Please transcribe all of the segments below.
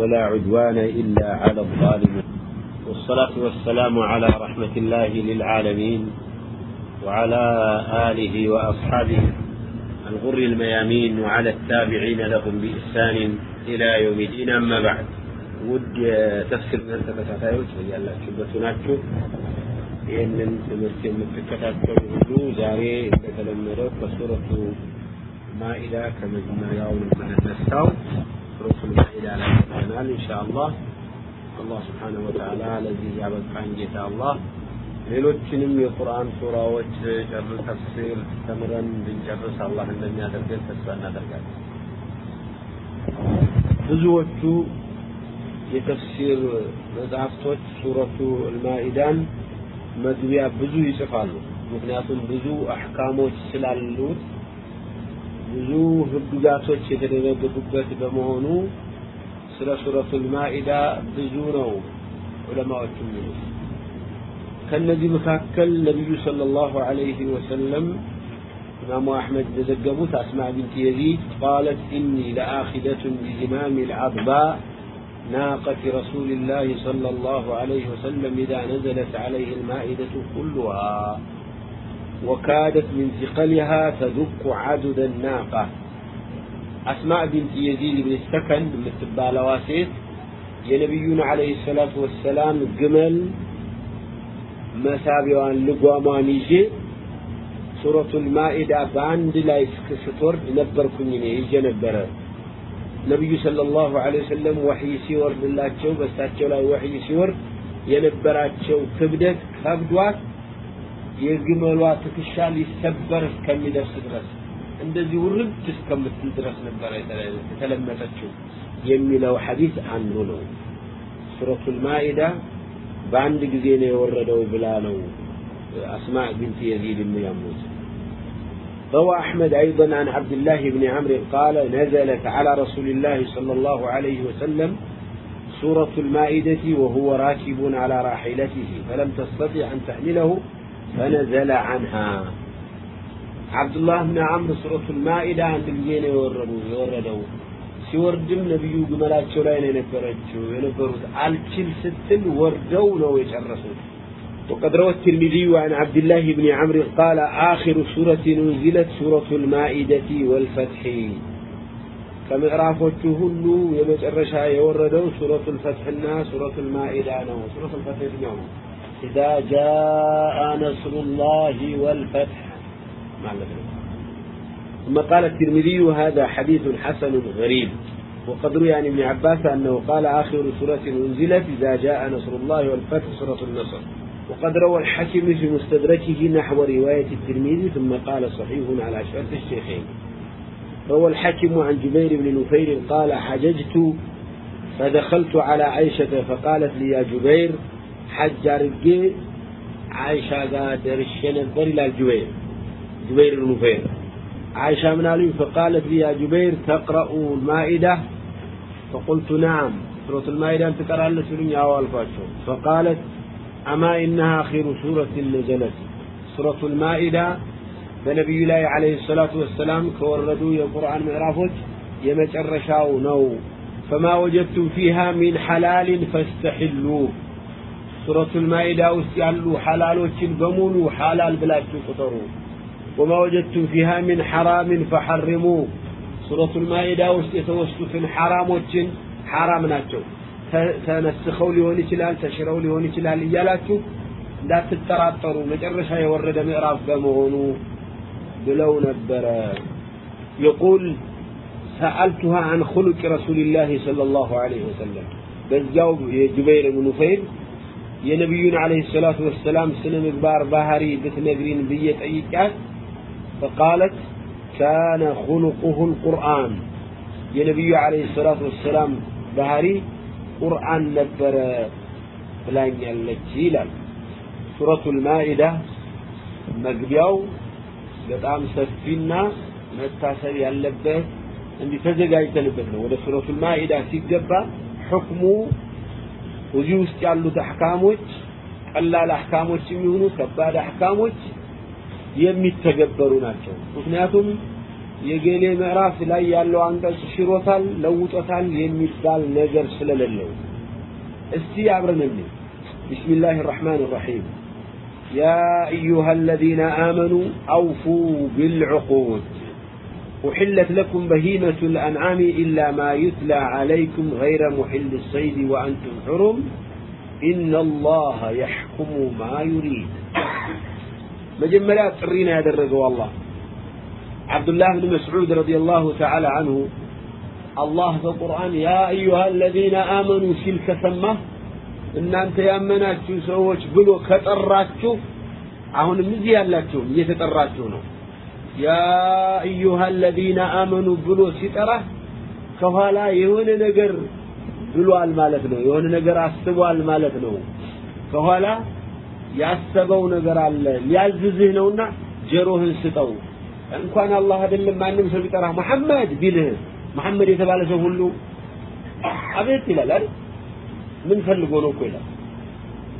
ولا عدوان إلا على الظالمين والصلاة والسلام على رحمة الله للعالمين وعلى آله وأصحابه الغر الميامين وعلى التابعين لهم بإحسان إلى يوم الدين أما بعد ود تفسير من ተከታታዮች በያላችሁበት ናችሁ ይህንን ትምህርት የምትከታተሉ ሁሉ ዛሬ እንደተለመደው ከሱረቱ ማኢዳ ከመጀመሪያው የምንነሳው ሱረቱ ማኢዳ ላይ ደርሰናል ኢንሻአላህ። አላህ ስብሓነሁ ወተዓላ ለዚህ ያበቃን ጌታ አላህ። ሌሎችንም የቁርአን ሱራዎች ጨርስ ተፍሲር ተምረን እንድንጨርስ አላህ እንደሚያደርገን ተስፋ እናደርጋለን። ብዙዎቹ የተፍሲር መጽሐፍቶች ሱረቱ አልማኢዳን መግቢያ ብዙ ይጽፋሉ። ምክንያቱም ብዙ አሕካሞች ስላሉት ብዙ ህግጋቶች የተደነገጉበት በመሆኑ ስለ ሱረቱ አልማኢዳ ብዙ ነው ዑለማዎች የሚሉት ከነዚህ መካከል ነቢዩ ሰለላሁ ዐለይሂ ወሰለም ኢማሙ አሕመድ እንደዘገቡት አስማ ቢንት የዚድ ቃለት ኢኒ ለአኺደቱን ቢዚማም العضباء ناقة رسول الله صلى الله عليه وسلم إذا نزلت عليه المائدة كلها وكادت من ثقلها تدق عدد الناقة أسماء بنت يزيد بن السكن متبال واسيت ينبينا عليه الصلاة والسلام جمل መሳቢያዋን ልጓሟን ይዤ ሱረቱል ማኢዳ በአንድ ላይ ስትወርድ ነበርኩኝ እኔ ይዤ ነበረ ነቢዩ ሰለላሁ ዐለይሂ ወሰለም ወሕይ ሲወርድላቸው በእሳቸው ላይ ወሕይ ሲወርድ የነበራቸው ክብደት ከብዷት የግመሏ ትከሻ ሊሰበር እስከሚደርስ ድረስ እንደዚህ ውርድ እስከምትል ድረስ ነበረ የተለመጠችው የሚለው ሐዲስ አንዱ ነው ሱረቱል ማኢዳ በአንድ ጊዜ ነው የወረደው ብላ ነው አስማዕ ቢንት የዚድ የሚያሙት روى أحمد أيضا عن عبد الله بن عمرو قال نزلت على رسول الله صلى الله عليه وسلم سورة المائدة وهو راكب على راحلته فلم تستطع أن تحمله فنزل عنها. عبد الله بن عمرو سورة المائدة عند الجين يوردوا يوردوا سيورد من نبيو جملا تشولين ينفرجوا ينفروا على كل ست وردوا لو يشرسوا وقد روى الترمذي عن عبد الله بن عمرو قال آخر سورة نزلت سورة المائدة والفتح كم عرفت كل يوم يرشها يوردوا سورة الفتح الناس سورة المائدة سورة الفتح نو إذا جاء نصر الله والفتح. مع ثم قال الترمذي هذا حديث حسن غريب. وقد روي عن ابن عباس أنه قال آخر سورة أنزلت إذا جاء نصر الله والفتح سورة النصر. وقد روى الحكم في مستدركه نحو رواية الترمذي ثم قال صحيح على شرط الشيخين. روى الحكم عن جبير بن نفير قال حججت فدخلت على عائشة فقالت لي يا جبير حج رجي عائشة قادر الشنبر إلى الجبير جبير بن نفير. عائشة من علي فقالت لي يا جبير تقرأ المائدة؟ فقلت نعم. سورة المائدة أنت تقرأ لسلم يا والفاتشو فقالت أما إنها آخر سورة نزلت. سورة المائدة بنبي الله عليه الصلاة والسلام كوردوا يا قرآن معرافوت يمترشاو نو. فما وجدتم فيها من حلال فاستحلوه. سورة المائدة وستعلوا حلالو تنبمونوا حلال بلاش تنقطروا وما وجدتم فيها من حرام فحرموا سورة المائدة وستعلوا في الحرام وتن حرام ناتو تنسخوا ليوني تلال تشروا ليوني تلال إيالاتو لا تتراطروا مجرشا يورد مئراف بمهنو بلون البراء يقول سألتها عن خلق رسول الله صلى الله عليه وسلم بس جاوب جبير بن نفيل يا نبينا عليه الصلاة والسلام سلم اكبار باهري بثنقرين أي كان فقالت كان خلقه القرآن يا ينبي عليه الصلاة والسلام باهري قرآن نبر بلان يالجيلا سورة المائدة مقبيو لطعم سفينا نتاسر يالبه عندي تزقى يتلبه وده سورة المائدة تقبى حكمه እዚህ ውስጥ ያሉት አሕካሞች ቀላል አሕካሞች የሚሆኑ ከባድ አሕካሞች የሚተገበሩ ናቸው ምክንያቱም የገሌ ምዕራፍ ላይ ያለው አንቀጽ ሽሮታል ለውጦታል የሚባል ነገር ስለሌለው እስቲ አብረን እንይ ቢስሚላህ الرحمن الرحيم يا أيها الذين آمنوا أوفوا بالعقود أحلت لكم بهيمة الأنعام إلا ما يتلى عليكم غير محل الصيد وأنتم حرم. إن الله يحكم ما يريد. مجملات قرين هذا الرجو والله. عبد الله بن مسعود رضي الله تعالى عنه الله في القرآن يا أيها الذين آمنوا شلك ثمة. إن أنت يا يأمناتشو سووش بلو كتراتشو. عهون مزيان لاتشو يتتراتشو نو አለዚነ አመኑ ብሎ ሲጠራ ከኋላ የሆነ ነገር ብሏል ማለት ነው። የሆነ ነገር አስቧል ማለት ነው። ከኋላ ያሰበው ነገር አለ። ሊያዝዝህ ነውና ጀሮህን ስጠው። እንኳን አላህ አይደለም ማንም ሰው ቢጠራ መሐመድ ቢልህ መሐመድ የተባለ ሰው ሁሉ አቤት ይላል አይደል? ምን ፈልጎ ነው እኮ ይላል።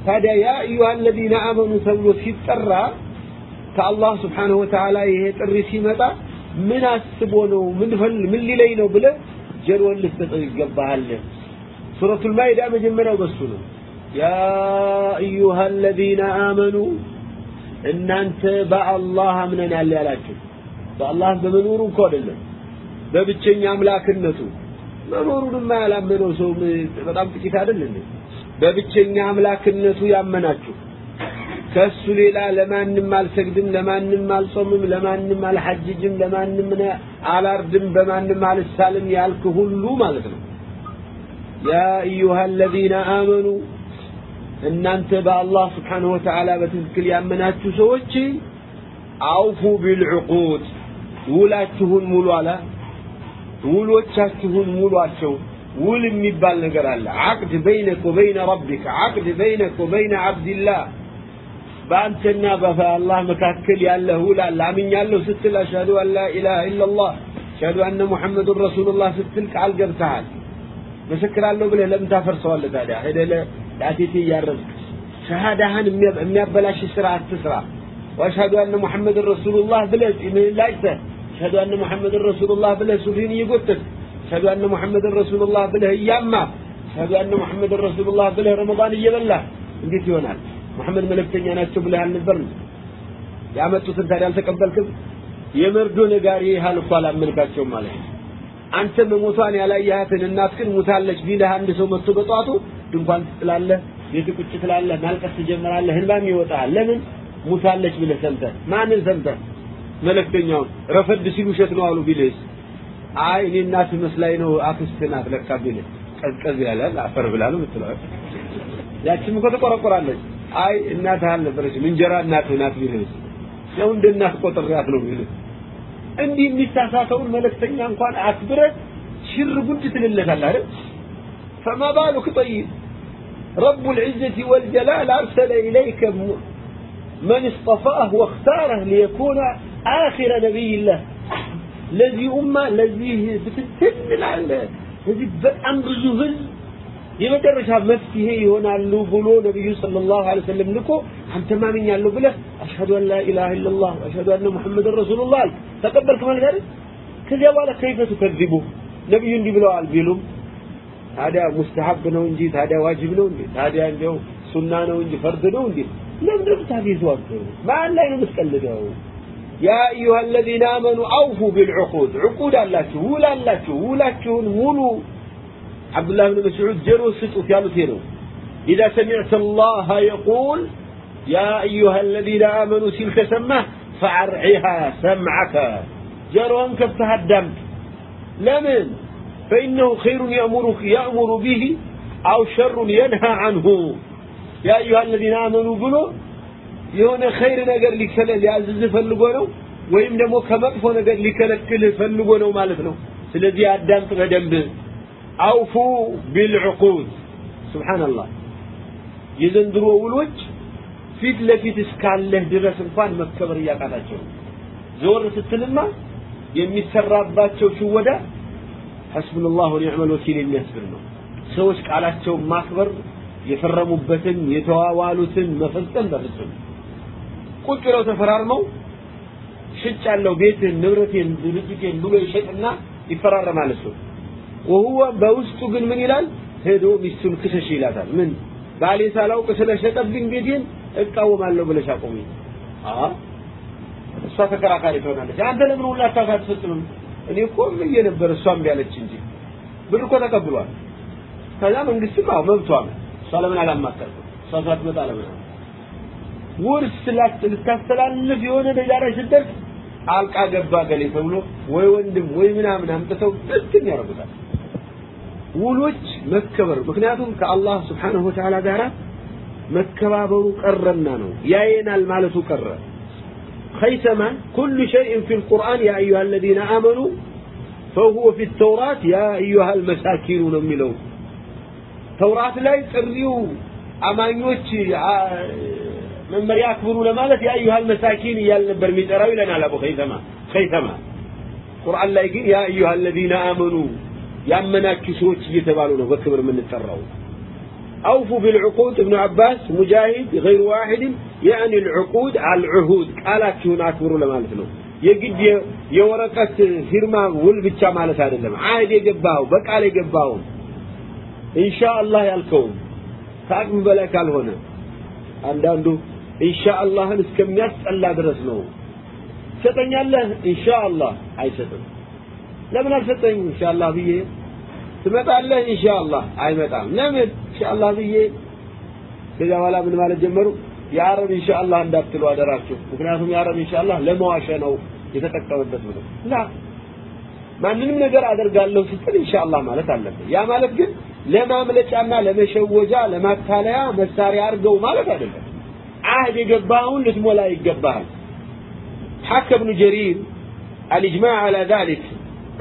ታዲያ ያ አዩሃ አለዚነ አመኑ ተብሎ ከአላህ ስብሓንሁ ወተዓላ ይሄ ጥሪ ሲመጣ ምን አስቦ ነው? ምን ምን ሊለይ ነው ብለ ጀሮን ልትሰጠው ይገባሃል። ሱረቱል ማኢዳ መጀመሪያው በሱ ነው። ያ አዩሃ አለዚነ አመኑ እናንተ በአላህ አምነናል ያላችሁ። በአላህ በመኖሩ እኮ አይደለም በብቸኛ አምላክነቱ። መኖሩንማ ያላመነው ሰው በጣም ጥቂት አይደል በብቸኛ አምላክነቱ ያመናችሁ ከሱ ሌላ ለማንም አልሰግድም ለማንም አልጾምም ለማንም አልሐጅጅም ለማንም አላርድም በማንም አልሳልም ያልክ ሁሉ ማለት ነው። ያ አዩሃ አለዚነ አመኑ እናንተ በአላህ ስብሓንሁ ወተዓላ በትክክል ያመናችሁ ሰዎች አውፉ ቢልዕቁድ ውላችሁን ሙሉ አላ ውሎቻችሁን ሙሏቸው ውል የሚባል ነገር አለ። አቅድ በይነክ ወበይነ ረቢክ አቅድ በይነክ ወበይነ ዓብድላህ በአንተና በአላህ መካከል ያለ ውል አለ አምኛለሁ ስትል አሽሀዱ አን ላ ኢላሃ ኢላላህ አሽሀዱ አነ ሙሐመዱን ረሱሉላህ ስትል ቃል ገብተሃል መሰክራለሁ ብለህ ለምን ታፈርሰዋለህ ታዲያ ሄደህ ለአቴቴ እያረዝክ ሸሃዳህን የሚያበላሽ ስራ አትስራ ወአሽሀዱ አነ ሙሐመድን ረሱሉላህ ብለህ ፂምህን ላጭተህ أشهد أن محمد رسول الله بله سفين يقتل أشهد أن محمد رسول الله بله إياما أشهد أن محمد رسول الله بله رمضان يبلى እንዴት ይሆናል መሐመድ መልእክተኛ ናቸው ብለህ አልነበርም? ያመጡትን ታዲያ አልተቀበልክም? የመርዶ ነጋሪ ያህል እኮ አላመንካቸውም ማለት ነው። አንተ መሞቷን ያላየሃትን እናት ግን ሙታለች ቢልህ አንድ ሰው መጥቶ በጧቱ ድንኳን ትጥላለህ ቤት ቁጭ ትላለህ ማልቀስ ትጀምራለህ ህልባም ይወጣል። ለምን? ሙታለች ብለህ ሰምተህ። ማንን ሰምተህ? መለክተኛውን ረፈድ ሲሉ ውሸት ነው አሉ ቢልስ አይ እኔ እናት መስላይ ነው አክስት ናት ቢልህ። ቀዝቀዝ ያለ አፈር ብላ ነው የምትለው። ያቺም እኮ ተቆረቆራለች አይ እናትህ አልነበረችም እንጀራ እናትህ ናት ቢልስ ሰው እንደ እናት ቆጥሬያት ነው ቢልህ እንዲህ የሚሳሳተውን መለክተኛ እንኳን አክብረህ ሽር ጉድ ትልለታለህ አይደል فما بالك طيب رب العزة والجلال أرسل إليك من اصطفاه واختاره ليكون آخر نبي الله ለዚህ ኡማ ለዚህ ብትትን ላለ ለዚህ በጣም ብዙ ህዝብ የመጨረሻ መፍትሄ ይሆናሉ ብሎ ነቢዩ ሰለላሁ ዐለይሂ ወሰለም ልኮ አንተ ማምኛለሁ ብለህ አሽሀዱ አን ላ ኢላሃ ኢለላህ ወአሽሀዱ አነ ሙሐመድን ረሱሉላህ አልክ ተቀበልክ ማለት አይደል ከዚያ በኋላ ከይፈ ትከዚቡ ነቢዩ እንዲህ ብለዋል ቢሉም ታዲያ ሙስተሐብ ነው እንጂ ታዲያ ዋጅብ ነው እንጂ ታዲያ እንዲያው ሱና ነው እንጂ ፈርድ ነው እንጂ ለምን ታፊዟቸው ማን ላይ ነው የምትቀልደው ያ አዩሃ አለዚነ አመኑ አውፉ ቢልዑቁድ ዑቁድ አላችሁ ውል አላችሁ ውላችሁን ሙሉ عبد الله بن مسعود جروا ست في متيرو إذا سمعت الله يقول يا أيها الذين آمنوا سلك سمة فعرعها سمعك. جرهم كفتها الدم لمن؟ فإنه خير يأمرك يأمر به أو شر ينهى عنه. يا أيها الذين آمنوا قلوا يهون خير نقر لكلل يعزز فلقونه ويمنمو كمقف نقر لك فلقونه مالتنا سلذي الدم تغدم به. አውፉ ቢልዕቁድ። ስብሓንላህ የዘንድሮ ውሎች ፊት ለፊት እስካለህ ድረስ እንኳን መከበር እያቃታቸው ዞር ስትልማ የሚሰራባቸው ሽወዳ ሐስቡናላህ ወኒዕመል ወኪል የሚያስብል ነው። ሰዎች ቃላቸውን ማክበር የፈረሙበትን የተዋዋሉትን መፈጸም በፍጹም። ቁጭ ብለው ተፈራርመው ሽጫለሁ ቤትህን ንብረቴን ድርጅቴን ብሎ ይሸጥና ይፈራረማል እሱ ወሁወ በውስጡ ግን ምን ይላል? ሄዶ ሚስቱን ክሰሽ ይላታል። ምን? ባሌ ሳላውቅ ስለሸጠብኝ ቤቴን እቃወማለሁ ብለሽ አቆሚ እሷ ተከራካሪ ትሆናለች። አንተ ለምን ሁላ አትፈጽምም? እኔ እኮ ብዬ ነበር እሷም ቢያለች እንጂ። ብር እኮ ተቀብሏል። ከዛ መንግስትም አዎ መብቷ እሷ ለምን አላማከርኩም? እሷ ሳትመጣ ለምን? ውርስ ልታስተላልፍ የሆነ ደረጃ ላይ አልቃ ገባ ገሌ ተብሎ ወይ ወንድም ወይ ምናምን አምጥተው ብትን ያደርጉታል ውሎች መከበር ምክንያቱም ከአላህ ስብሓንሁ ወተዓላ ጋር መከባበሩ ቀረና ነው ያየናል ማለቱ ቀረ خيثما كل شيء في القرآن يا أيها الذين آمنوا فهو في التوراة يا أيها المساكين نملون توراة لا يتريو أمانيوش መመሪያ አክብሩ ለማለት ያ አዩሃል መሳኪን እያል ነበር የሚጠራው ይለናል አቡ ኸይተማ ኸይተማ ቁርአን ላይ ግን ያ አዩሃ አለዚነ አመኑ ያመናችሁ ሰዎች እየተባሉ ነው በክብር የምንጠራው أوفوا بالعقود ابن عباس مجاهد غير واحد يعني العقود على العهود ቃላችሁን አክብሩ ለማለት ነው የግድ የወረቀት ፊርማ ውል ብቻ ማለት አይደለም አህድ የገባው በቃል የገባው ኢንሻአላህ ያልከውን ከአቅም በላይ ካልሆነ አንዳንዱ ኢንሻአላህን እስከሚያስጠላ ድረስ ነው ትሰጠኛለህ ኢንሻአላህ አይሰጥም ለምን አልሰጠኝ ኢንሻአላህ ብዬ ትመጣለህ ኢንሻአላህ አይመጣም ለምን ኢንሻአላህ ብዬ ከዛ በኋላ ምን ማለት ጀመሩ የአረብ ኢንሻአላህ እንዳትሉ አደራችሁ ምክንያቱም የአረብ ኢንሻአላህ ለመዋሸ ነው የተጠቀመበት ብሎ ላ ማንንም ነገር አደርጋለሁ ስትል ኢንሻአላህ ማለት አለብን ያ ማለት ግን ለማምለጫና ለመሸወጃ ለማታለያ መሳሪያ አድርገው ማለት አይደለም عهد يقباهون لتمولا يقباهن حكى ابن جرير الإجماع على ذلك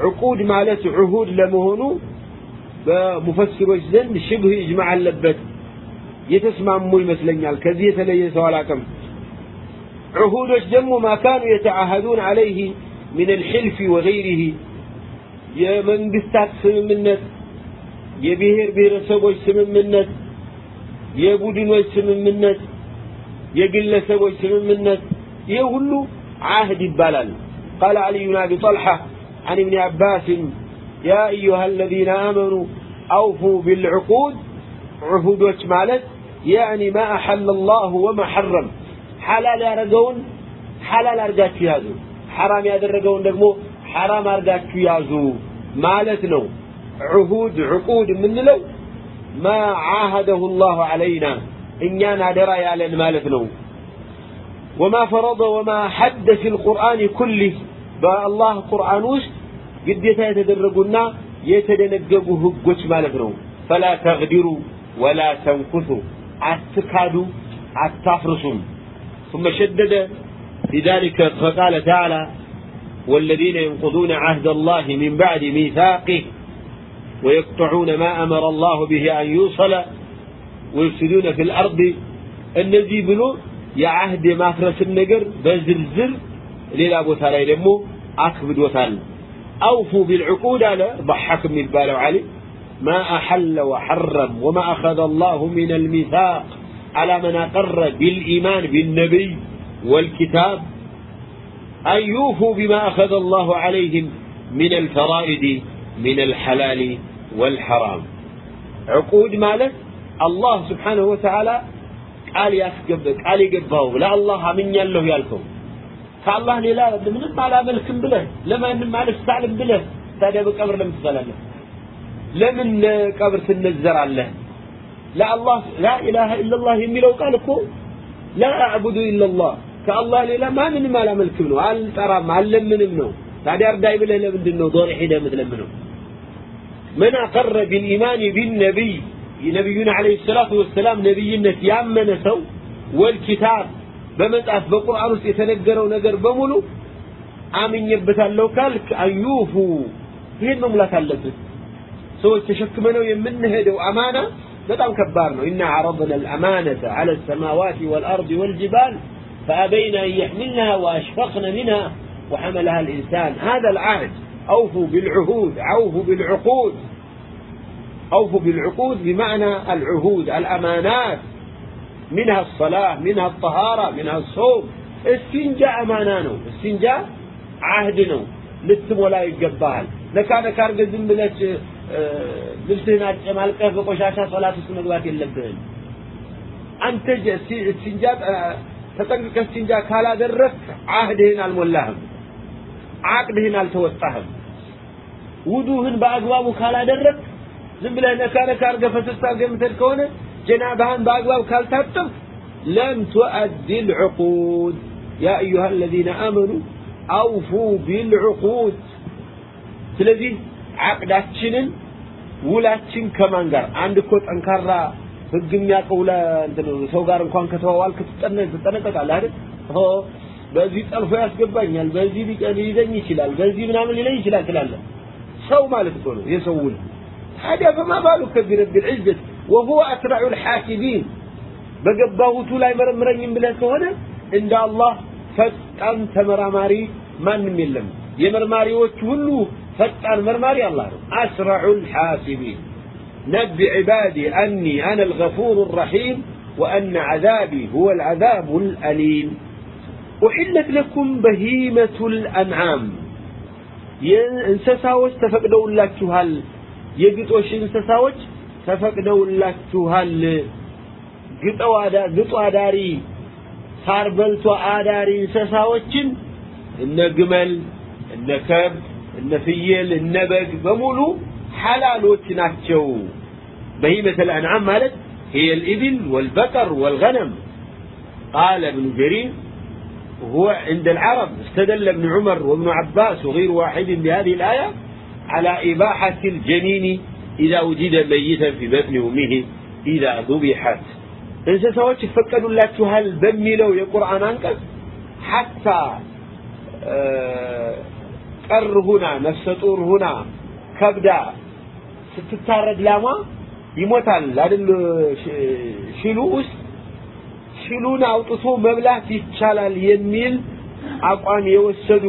عقود مالت عهود لمهنو بمفسر وجزن شبه إجماع اللبت يتسمع مو يمثلنيال كذي يتلي سوالاكم عهود دم ما كانوا يتعهدون عليه من الحلف وغيره يا من قستات سممنت የብሔር ብሔረሰቦች ስምምነት የቡድኖች ስምምነት የግለሰቦች ስምምነት ይህ ሁሉ አህድ ይባላል قال علي بن ابي طلحه عن ابن عباس يا أيها الذين آمنوا أوفوا بالعقود. عهود مالت؟ يعني ما أحل الله وما حرم. حلال أرقون حلال أرقاتك يازو. حرام يدرقون دقمو حرام أرقاتك يازو. مالت نو. عهود عقود من لو ما عاهده الله علينا. إنيان دراي على مالت نو. وما فرض وما حد في القرآن كله. بالله قرآن وش قد يتدرقنا يتدنققوا هقوش مالتنا فلا تغدروا ولا تنكثوا أتكادوا أتفرسوا ثم شدد لذلك فقال تعالى والذين ينقضون عهد الله من بعد ميثاقه ويقطعون ما أمر الله به أن يوصل ويفسدون في الأرض الذي بلو የአህድ የማፍረስን ነገር በዝርዝር ሌላ ቦታ ላይ ደግሞ አክብዶታል አውፉ ቢልዕቁድ አለ ضحك የሚባለው ዓሊ ما أحل وحرم وما أخذ الله من الميثاق على من أقر بالإيمان بالنبي والكتاب أن يوفوا بما أخذ الله عليهم من الفرائد من الحلال والحرام عقود مالك الله سبحانه وتعالى ቃል ያስገብ ቃል የገባው ለአላህ አምኛለሁ ያልከው ከአላህ ሌላ ምንም አላመልክም ብለህ ለማንም አልሳልም ብለህ ታዲያ በቀብር ለምን ትሰላለህ? ለምን ለቀብር ትነዘራለህ? ለአላህ ላኢላሃ ኢለላህ የሚለው ቃል እኮ ላ አዕቡዱ ኢለላህ ከአላህ ሌላ ማንንም አላመልክም ነው፣ አልጠራም፣ አልለምንም ነው። ታዲያ እርዳይ ብለህ ለምንድን ነው ዶር ሄደህ የምትለምነው? من أقر بالإيمان بالنبي نبينا عليه الصلاة والسلام نبينا يامن سو والكتاب በመጽሐፍ በቁርአን ውስጥ የተነገረው ነገር በሙሉ አምኜበታለሁ ካልክ አዩፉ ይሄን መሙላት አለብን ሰዎች ተሸክመነው የምንሄደው አማና በጣም ከባድ ነው ኢና عرضنا الأمانة على السماوات والأرض والجبال فأبين أن يحملنها وأشفقن منها وحملها الإنسان هذا العهد أوفوا بالعهود أوفوا بالعقود أوفوا بالعقود بمعنى العهود الأمانات منها الصلاة منها الطهارة منها الصوم እስቲንጃ አማና ነው እስቲንጃ አህድ ነው ልትሞላ ይገባሃል ነካ ነካ አድርገህ ዝም ብለህ ልብስህን አጨማልቀህ በቆሻሻ ሶላት ውስጥ መግባት የለብህም አንተ እስቲንጃ ተጠንቅቀህ እስቲንጃ ካላደረግ አህድህን አልሞላህም አቅድህን አልተወጣህም ውዱህን በአግባቡ ካላደረግ ዝም ብለህ ነካ ነካ አድርገህ ፈሰስ አድርገህ የምትሄድ ከሆነ ጀናባህን በአግባብ ካልታጠብክ لم تؤدي العقود يا أيها الذين آمنوا أوفوا بالعقود ስለዚህ አቅዳችንን ውላችን ከማን ጋር አንድ እኮ ጠንካራ ህግ የሚያውቀው ሰው ጋር እንኳን ከተዋዋልክ ትጠነቀቃለህ አይደል በዚህ ጠልፎ ያስገባኛል በዚህ ሊይዘኝ ይችላል በዚህ ምናምን ሊለኝ ይችላል ትላለህ ሰው ማለት እኮ ነው የሰው ውል ታዲያ فما بالك برب العزة وهو أسرع الحاسبين በገባሁቱ ላይ መረምረኝም ብለህ ከሆነ እንደ አላህ ፈጣን ተመራማሪ ማንም የለም የመርማሪዎች ሁሉ ፈጣን መርማሪ አላህ ነው አስረዑ ልሓሲቢን نبئ عبادي أني أنا الغفور الرحيم وأن عذابي هو العذاب الأليم أحلت لكم بهيمة الأنعام እንስሳዎች ተፈቅደውላችኋል የግጦሽ እንስሳዎች تفقدوا لتوهل قطوا قطوا داري صار بلتوا آداري سساوچن النجمل قمل النفيل كب بمولو حلال وتناتشو بهيمة الأنعام مالت هي الإبل والبقر والغنم قال ابن جرير هو عند العرب استدل ابن عمر وابن عباس وغير واحد بهذه الآية على إباحة الجنين ኢዛ ውጂደ መይተን ፊ በጥኒ ኡሚሂ ኢዛ ዱቢሐት እንስሳዎች ይፈቀዱላችኋል በሚለው የቁርአን አንቀጽ ሐታ ቀር ሁና ነፍሰ ጡር ሁና ከብዳ ስትታረድ ላሟ ይሞታል አይደል? ሽሉ ውስጥ ሽሉን አውጥቶ መብላት ይቻላል የሚል አቋም የወሰዱ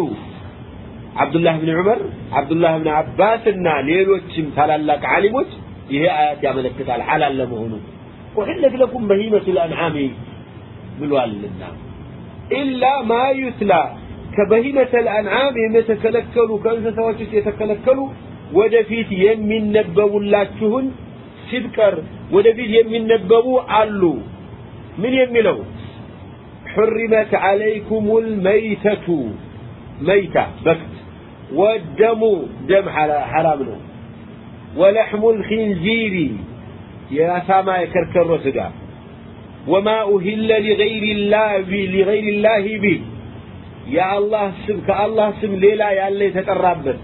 አብዱላህ ብን ዑመር አብዱላህ ብን አባስ እና ሌሎችም ታላላቅ ዓሊሞች ይሄ አያት ያመለክታል ሐላል ለመሆኑ أحلت لكم بهيمة الأنعام بلوالنا إلا ما يتلى كبهيمة الأنعام يتكلكلوا كأنسى سواجس يتكلكلوا ودفيت يمين نبو اللاتهن سذكر ودفيت يمين نبو علو من يميلو حرمت عليكم الميتة ميتة بكت والدم دم حرام له ولحم الخنزير يا سما يكركر سدا وما أهل لغير الله لغير الله به. يا الله سم كالله سم ليلا يا الله يتقرب بل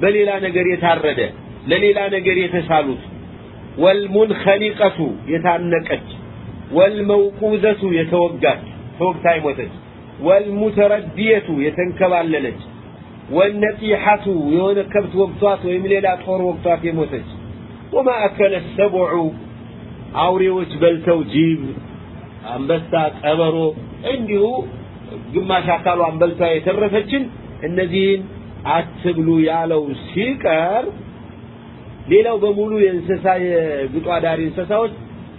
بليلا نجر يتعرده لليلا نجر يتسالوت. والمنخنقة والموقوزة والموقوذة يتوقعت. توقع يموتت والمتردية يتنكباللت ወነጢሐቱ የሆነ ከብት ወግቷት ወይም ሌላ ጦር ወግቷት የሞተች وما أكل السبع አውሬዎች በልተው ጅብ አንበሳ ቀበሮ እንዲሁ ግማሽ አካሏን በልታ የተረፈችን እነዚህን አትብሉ ያለው ሲቀር ሌላው በሙሉ የእንስሳ የግጦ አዳሪ እንስሳዎች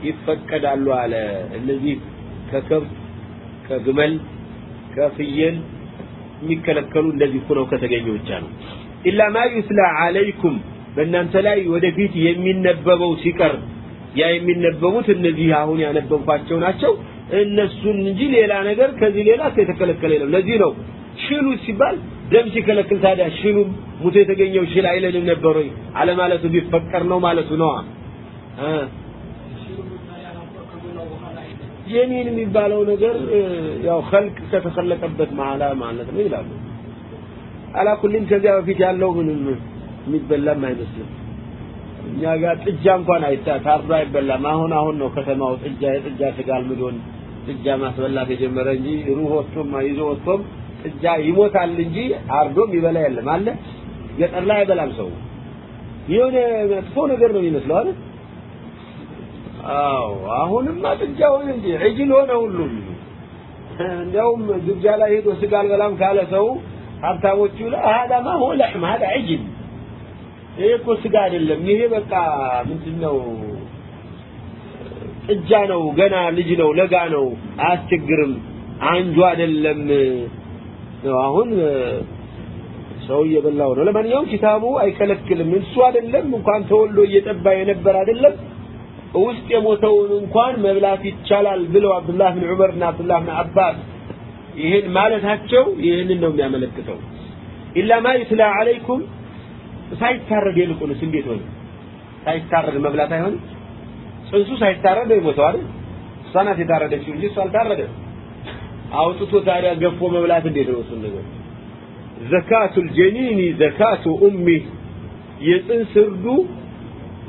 ይፈቀዳሉ አለ እነዚህ ከከብት ከግመል ከፍየል የሚከለከሉ እንደዚህ ሆነው ከተገኘ ብቻ ነው ኢላ ማ ዩስላ አለይኩም በእናንተ ላይ ወደፊት የሚነበበው ሲቀር ያ የሚነበቡት እነዚህ አሁን ያነበብኳቸው ናቸው። እነሱን እንጂ ሌላ ነገር ከዚህ ሌላ የተከለከለ የለም። ለዚህ ነው ሽሉ ሲባል ደም ሲከለክል ታዲያ ሽሉም ሙቶ የተገኘው ሽል አይለንም ነበር ወይ? አለማለቱ ቢፈቀር ነው ማለቱ ነዋ ጀኒን የሚባለው ነገር ያው ኸልቅ ከተከለቀበት መሐላ ማለት ነው ይላሉ። አላኩልም ከዚያ በፊት ያለው ምንም የሚበላም አይመስልም። እኛ ጋር ጥጃ እንኳን አይታ ታርዶ አይበላም። አሁን አሁን ነው ከተማው ጥጃ የጥጃ ስጋ አልምዶን ጥጃ ማስበላት የጀመረ እንጂ ሩህ ወጥቶም ይዞ ወጥቶም ጥጃ ይሞታል እንጂ አርዶም ይበላ የለም። አለ ገጠር ላይ አይበላም ሰው። የሆነ መጥፎ ነገር ነው የሚመስለው አይደል አዎ አሁንማ ጥጃ ሆነ እንጂ ዕጅል ሆነ ሁሉም እንዲያውም ግብዣ ላይ ሄዶ ስጋ አልበላም ካለ ሰው ሀብታሞቹ هذا ما هو لحم هذا عجل ይሄ እኮ ስጋ አይደለም ይሄ በቃ ምንድነው ጥጃ ነው ገና ልጅ ነው ለጋ ነው አያስቸግርም አንጁ አይደለም ነው አሁን ሰው እየበላው ነው ለማንኛውም ኪታቡ አይከለክልም እሱ አይደለም እንኳን ተወልዶ እየጠባ የነበር አይደለም ውስጥ የሞተውን እንኳን መብላት ይቻላል ብለው አብዱላህ ብን ዑመርና አብዱላህ ብን አባስ ይህን ማለታቸው ይህንን ነው የሚያመለክተው። ኢላ ማ ይትላ አለይኩም ሳይታረድ ይልቁንስ እንዴት ሆነ? ሳይታረድ መብላት አይሆንም? ጽንሱ ሳይታረድ ነው የሞተው አይደል? እሷ ናት እንጂ እሱ አልታረደም። አውጥቶ ታዲያ ገፎ መብላት እንዴት ነው እሱን ነገር? ዘካቱ ልጀኒኒ ዘካቱ ኡሚ የጽንስ እርዱ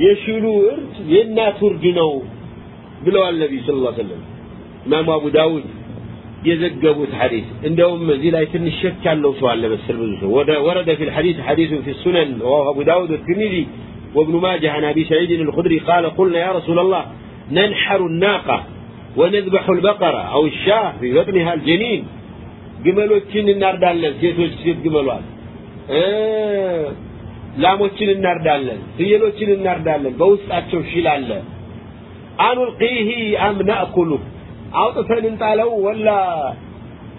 የሽሉ እርድ የእናት እርድ ነው ብለዋል ነቢዩ ስለ ላ ሰለም ኢማሙ አቡ ዳውድ የዘገቡት ሐዲስ እንደውም እዚህ ላይ ትንሽ ሸክ ያለው ሰው አለ መሰል ብዙ ሰው ወረደ ፊ الحديث حديث في السنن رواه أبو داود والترمذي وابن ماجه عن أبي سعيد الخدري قال قلنا يا رسول الله ننحر الناقة ونذبح البقرة أو الشاة في بطنها الجنين ግመሎችን እናርዳለን ሴቶች ሴት ግመሏል ላሞችን እናርዳለን ፍየሎችን እናርዳለን በውስጣቸው ሽል አለ። አኑልቂሂ አም ናእኩሉ አውጥተን እንጣለው ወላ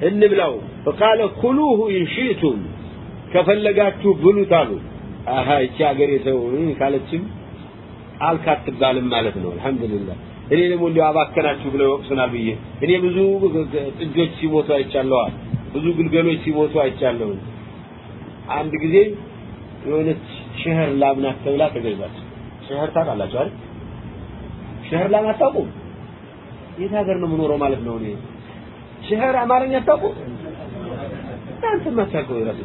እንብላው። ፈቃለ ኩሉሁ ኢንሺቱም ከፈለጋችሁ ብሉት አሉ። አሀ እቺ ሀገር የሰው ካለችም ቃል ካትባልም ማለት ነው። አልহামዱሊላህ እኔ ደግሞ እንዲያው አባከናችሁ ብለው ይወቅሱናል ብዬ እኔ ብዙ ጥጆች ሲሞቱ አይቻለዋል ብዙ ግልገሎች ሲሞቱ አይቻለሁ። አንድ ጊዜ የሆነች ሸህር ላም ናት ተብላ ተገዛች ሸህር ታውቃላችሁ አይደል? ሸህር ላም አታውቁም? የት ሀገር ነው የምኖረው ማለት ነው እኔ? ሸህር አማርኛ አታውቁም? እናንተ ማታውቀው የራሱ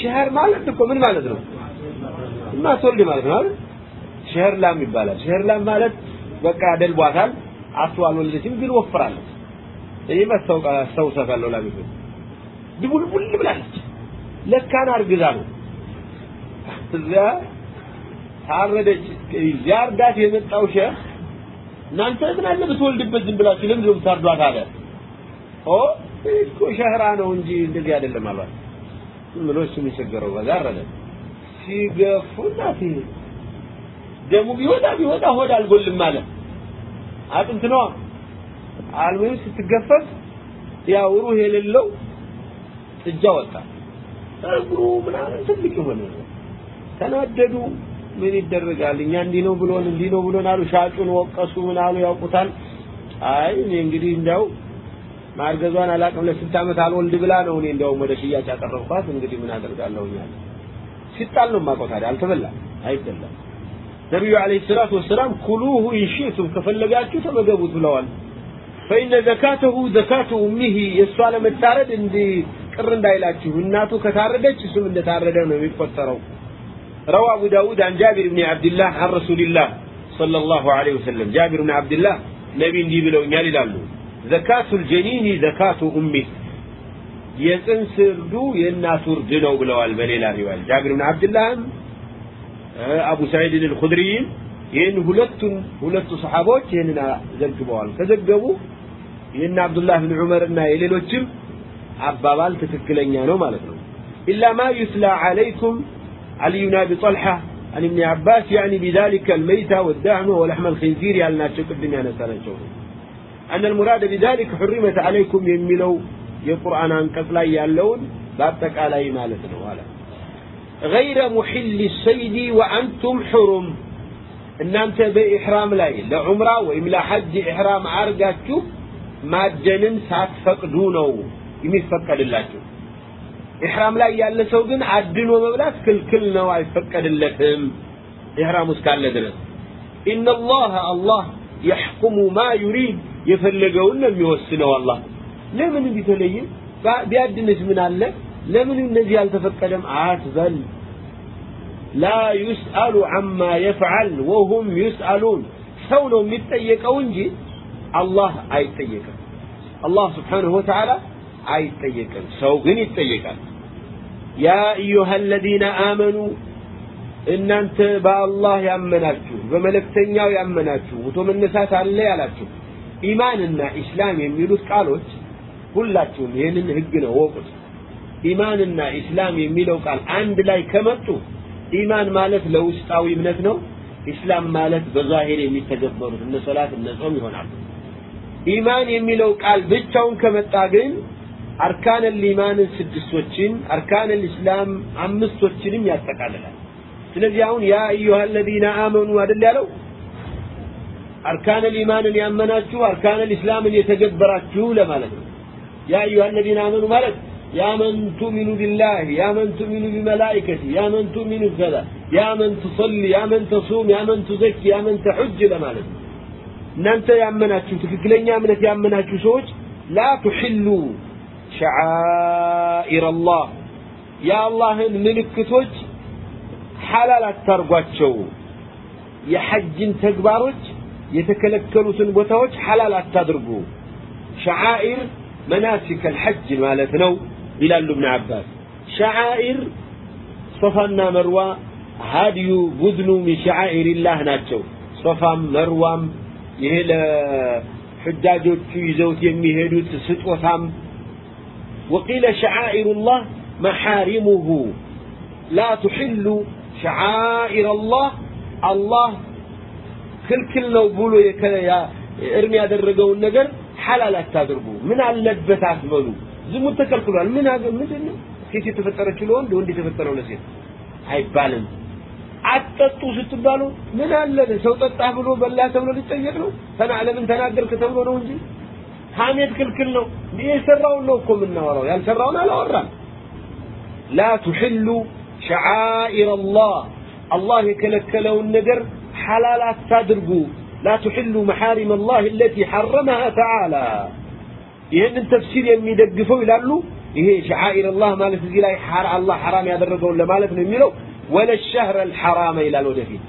ሸህር ማለት እኮ ምን ማለት ነው? ማትወልድ ማለት ነው አይደል? ሸህር ላም ይባላል። ሸህር ላም ማለት በቃ ደልቧታል አቱ አልወለደችም ግን ወፍራለች። እኔ ማስታውቃ አስታውሳታለሁ ላሚቱ ድቡልቡል ብላለች ለካን አርግዛ ነው እዚያ ታረደች። እዚያ የመጣው ሸህ እናንተ ምን አለ ብትወልድበት ዝም ብላችሁ ለምን ነው ታርዷት አለ። ኦ እኮ ሸህራ ነው እንጂ እንደዚህ አይደለም አሏት። ዝም ብሎ እሱ የሚቸገረው በዛ አረደ። ሲገፉ እናቴ ደሙ ቢወጣ ቢወጣ ሆድ አልጎልም አለ። አጥንት ነዋ። አልሙሂም ስትገፈፍ ያው ሩህ የሌለው ጥጃ ወጣ እግሩ ምናምን ትልቅ የሆነ ተናደዱ። ምን ይደረጋል? እኛ እንዲህ ነው ብሎን እንዲህ ነው ብሎን አሉ። ሻጩን ወቀሱ ምን አሉ? ያውቁታል። አይ እኔ እንግዲህ እንዲያው ማርገዟን አላቅም ለስንት ዓመት አልወልድ ብላ ነው እኔ እንዲያውም ወደ ሽያጭ ያቀረብኳት። እንግዲህ ምን አደርጋለሁ እኛ? ሲጣል ነው የማውቀው ታዲያ። አይበላም። ነቢዩ አለይሂ ሰላቱ ወሰላም ኩሉሁ ኢንሺቱም ከፈለጋችሁ ተመገቡት ብለዋል ፈኢነ ዘካተሁ ዘካቱ ኡሚሂ የእሷ ለመታረድ እንዲ ቅር እንዳይላችሁ እናቱ ከታረደች እሱም እንደታረደ ነው የሚቆጠረው روى أبو داود عن جابر بن عبد الله عن رسول الله صلى الله عليه وسلم جابر بن عبد الله نبي دي بلو نيالي لالو زكاة الجنين زكاة أمه የጽንስ እርዱ የእናቱ እርድ ነው ብለዋል በሌላ ሪዋያ ጃቢር ብን አብድላህም አቡ ሰዒድ አልኹድሪይም ይህን ሁለቱን ሁለቱ ሰሓቦች ይህንን ዘግበዋል ከዘገቡ የእነ አብዱላህ ብን ዑመርና የሌሎችም አባባል ትክክለኛ ነው ማለት ነው ኢላ ማ ዩትላ ዓለይኩም علي بن ابي طلحه عن ابن عباس يعني بذلك الميتة والدعم ولحم الخنزير يعني قدم يعني سنة أن المراد بذلك حرمت عليكم يملو የቁርአን አንቀጽ ላይ ያለውን በአጠቃላይ ማለት ነው አለ غير محل الصيد وأنتم حرم እናንተ በኢሕራም ላይ ለዑምራ ወይም ለሐጅ ኢሕራም አርጋችሁ ማደንን ሳትፈቅዱ ነው የሚፈቀድላችሁ። ኢሕራም ላይ ያለ ሰው ግን አድኖ መብላት ክልክል ነው አይፈቀድለትም ኢሕራም ውስጥ ካለ ድረስ። ኢነላህ አላህ የሕኩሙ ማ ዩሪድ የፈለገውን ነው የሚወስነው አላህ። ለምን እንዲህ ተለየ ቢያድንስ ምን አለ? ለምን እነዚህ አልተፈቀደም? አትበል። ላ ዩስአሉ አማ የፍዓል ወሁም ዩስአሉን። ሰው ነው የሚጠየቀው እንጂ አላህ አይጠየቅም። አላህ ስብሓንሁ ወተዓላ አይጠየቅም። ሰው ግን ይጠየቃል። ያ አዩሃ አለዚነ አመኑ እናንተ በአላህ ያመናችሁ በመለክተኛው ያመናችሁ ውቶ መነሳት አለ ያላችሁ ኢማንና ኢስላም የሚሉት ቃሎች ሁላችሁም ይህንን ህግ ነው ወቁት። ኢማንና ኢስላም የሚለው ቃል አንድ ላይ ከመጡ ኢማን ማለት ለውስጣዊ እምነት ነው ኢስላም ማለት በ ظاهر የሚተገበሩት እነ ሶላት እነ ጾም ይሆናሉ ኢማን የሚለው ቃል ብቻውን ከመጣ ግን أركان الإيمان ን ስድስቶችን أركان الإسلام አምስቶችንም ያጠቃልላል። ስለዚህ አሁን ያ አዩሃ አለዚነ አመኑ አደል ያለው? አርካን ሊማንን ያመናችሁ አርካን ልእስላምን የተገበራችሁ ለማለት ነው። ያ አዩሃ አለዚነ አመኑ ማለት ያመን ቱሚኑ ቢላህ ያመን ቱሚኑ ቢመላይከቲ ያመን ቱሚኑ ከዛ ያመን ትሰሊ ያመን ተሱም ያመን ትዘኪ ያመን ተሑጅ ለማለት ነው። እናንተ ያመናችሁ ትክክለኛ እምነት ያመናችሁ ሰዎች ላ ትሕሉ ሸዓኢር አላህ የአላህን ምልክቶች ሐላል አታርጓቸው የሐጅን ተግባሮች የተከለከሉትን ቦታዎች ሐላል አታድርጉ ሸዓኢር መናሲክ አልሐጅ ማለት ነው ይላሉ እብን አባስ ሸዓኢር ሶፋና መርዋ ሀዲዩ ቡድኑ ሚን ሸዓኢርላህ ናቸው ሶፋም መርዋም ይሄ ለሕጃጆቹ ይዘውት የሚሄዱት ስጦታም وقيل شعائر الله محارمه لا تحل شعائر الله الله ክልክል ነው ብሎ እርም ያደረገውን ነገር ሐላል አታድርጉ ምን አለበት አትበሉ ዝሙት ተከልክሏል ምን ምንድን ነው ሴት የተፈጠረችው ለወንድ ወንድ የተፈጠረው ለሴት አይባልም አጠጡ ስትባሉ ምን አለን ሰው ጠጣ ብሎ በላ ተብሎ ሊጠየቅ ነው? ተናለምን ተናገርክ ተብሎ ነው እንጂ። ሐሜት ክልክል ነው። የሰራውን ነው እኮ የምናወራው። ያልሰራውን አላወራም። لا تحل شعائر الله الله كلكل النجر حلال تدرب لا تحل محارم الله التي حرمها تعالى يهن التفسير يمي دقفو يلالو يهي شعائر الله مالك زي لا يحار الله حرام يدرقون لمالك نميلو ولا الشهر الحرام إلى الودفين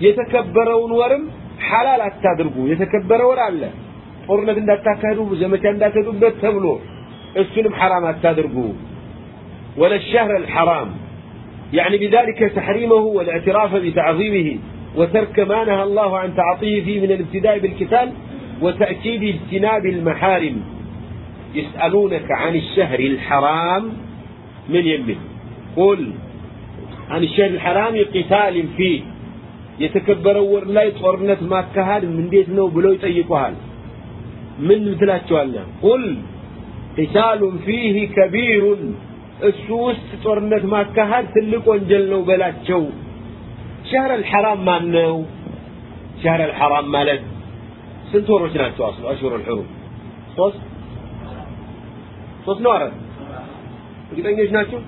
يتكبرون ورم حلال أتادرقوا يتكبر ور على قرنة عند أتاكهدوا كان عند أتاكهدوا تبلو. السلم حرام أتادرقوا ولا الشهر الحرام. يعني بذلك تحريمه والاعتراف بتعظيمه وترك ما نهى الله عن تعاطيه فيه من الابتداء بالكتاب وتأكيد اجتناب المحارم. يسألونك عن الشهر الحرام من يمه قل عن الشهر الحرام قتال فيه يتكبروا ورلاي ጦርነት ማካሄድ እንዴት ነው ብለው ይጠይቁሃል ምን ትላቸዋለህ قل قتال فيه كبير እሱ ውስጥ ጦርነት ማካሄድ ትልቅ ወንጀል ነው በላቸው شهر الحرام ማን ነው شهر الحرام ማለት ስንት ወሮች ናቸው አስሉ አሽሁር الحروم ሶስት ሶስት ነው አራት እርግጠኞች ናቸው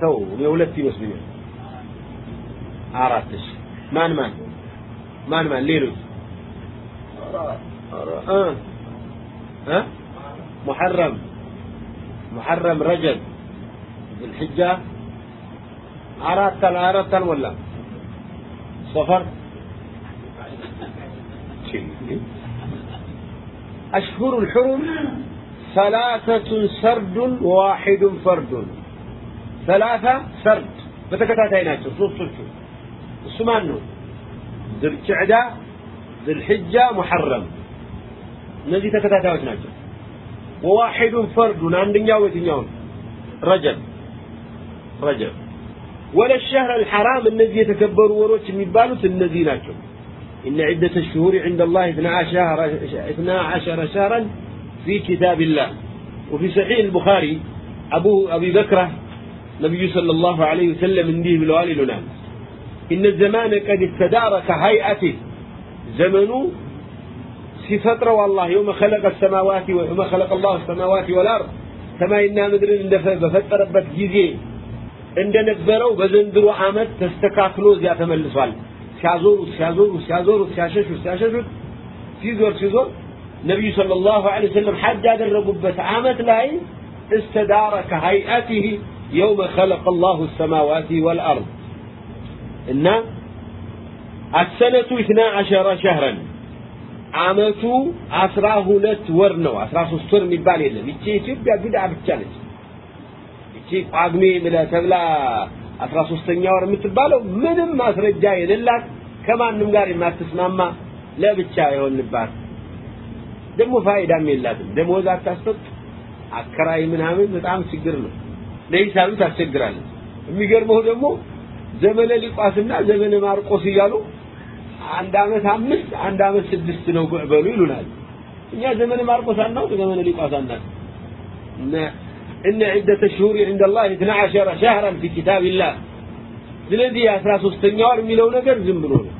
ተው እኔ ሁለት ይመስሉኛል አራት እሺ ማን ማን ማን ማን ሌሎች እ እ محرم محرم رجب ذي الحجة አራት አራት አልሞላ ሰፈር أشهر الحرم ثلاثة سرد وواحد فرد ثلاثة سرد بتكتاتي ناتشو صوصوشو اسمانو ذي القعدة ذي الحجة محرم እነዚህ ተከታታዮች ናቸው وواحد فرد አንደኛው የትኛው ረጀብ ረጀብ ولا الشهر الحرام እነዚህ የተከበሩ ወሮች የሚባሉት እነዚህ ናቸው إن عدة الشهور عند الله 12 شهرا في كتاب الله وفي صحيح البخاري أبو أبي بكرة نبي صلى الله عليه وسلم نديه بالوالي لنا. إن الزمان قد استدار كهيئته. زمن سفترة والله يوم خلق السماوات ويوم خلق الله السماوات والأرض. كما إننا مدرن إن بفتر بات جيزي ان دنكبرو بزندرو عامد تستكاكلو زي تملسوال سيازور سيازور سيازور سياششوا سياششوا سيزور سيزور نبي صلى الله عليه وسلم حد هذا بس عامد لاي استدار كهيئته የውመ ኸለቀ አላሁ ሰማዋቲ ወልአርድ እና አሰነቱ ኢትና አሸረ ሸህረን አመቱ አስራ ሁለት ወር ነው። አስራ ሶስት ወር የሚባል የለም። ይቺ ኢትዮጵያ ቢድዓ ብቻ ነች። ይቺ ጳጉሜ ብለህ ተብላ አስራ ሶስተኛ ወር የምትባለው ምንም ማስረጃ የሌላት ከማንም ጋር የማትስማማ ለብቻ የሆንባት ደግሞ ፋይዳም የላትም። ደሞዝ አታስፈጥ፣ አከራይ ምናምን በጣም ችግር ነው። ለሂሳብ ታስቸግራለች የሚገርመው ደግሞ ዘመነ ሊቋስና ዘመነ ማርቆስ እያሉ አንድ አመት አምስት አንድ አመት ስድስት ነው በሉ ይሉናል እኛ ዘመን ማርቆስ አናውቅ ዘመን ሊቋስ አናውቅ إن عدة الشهور عند الله 12 شهرا في كتاب الله ስለዚህ የአስራ ሶስተኛ ወር የሚለው ነገር ዝም ብሎ ነው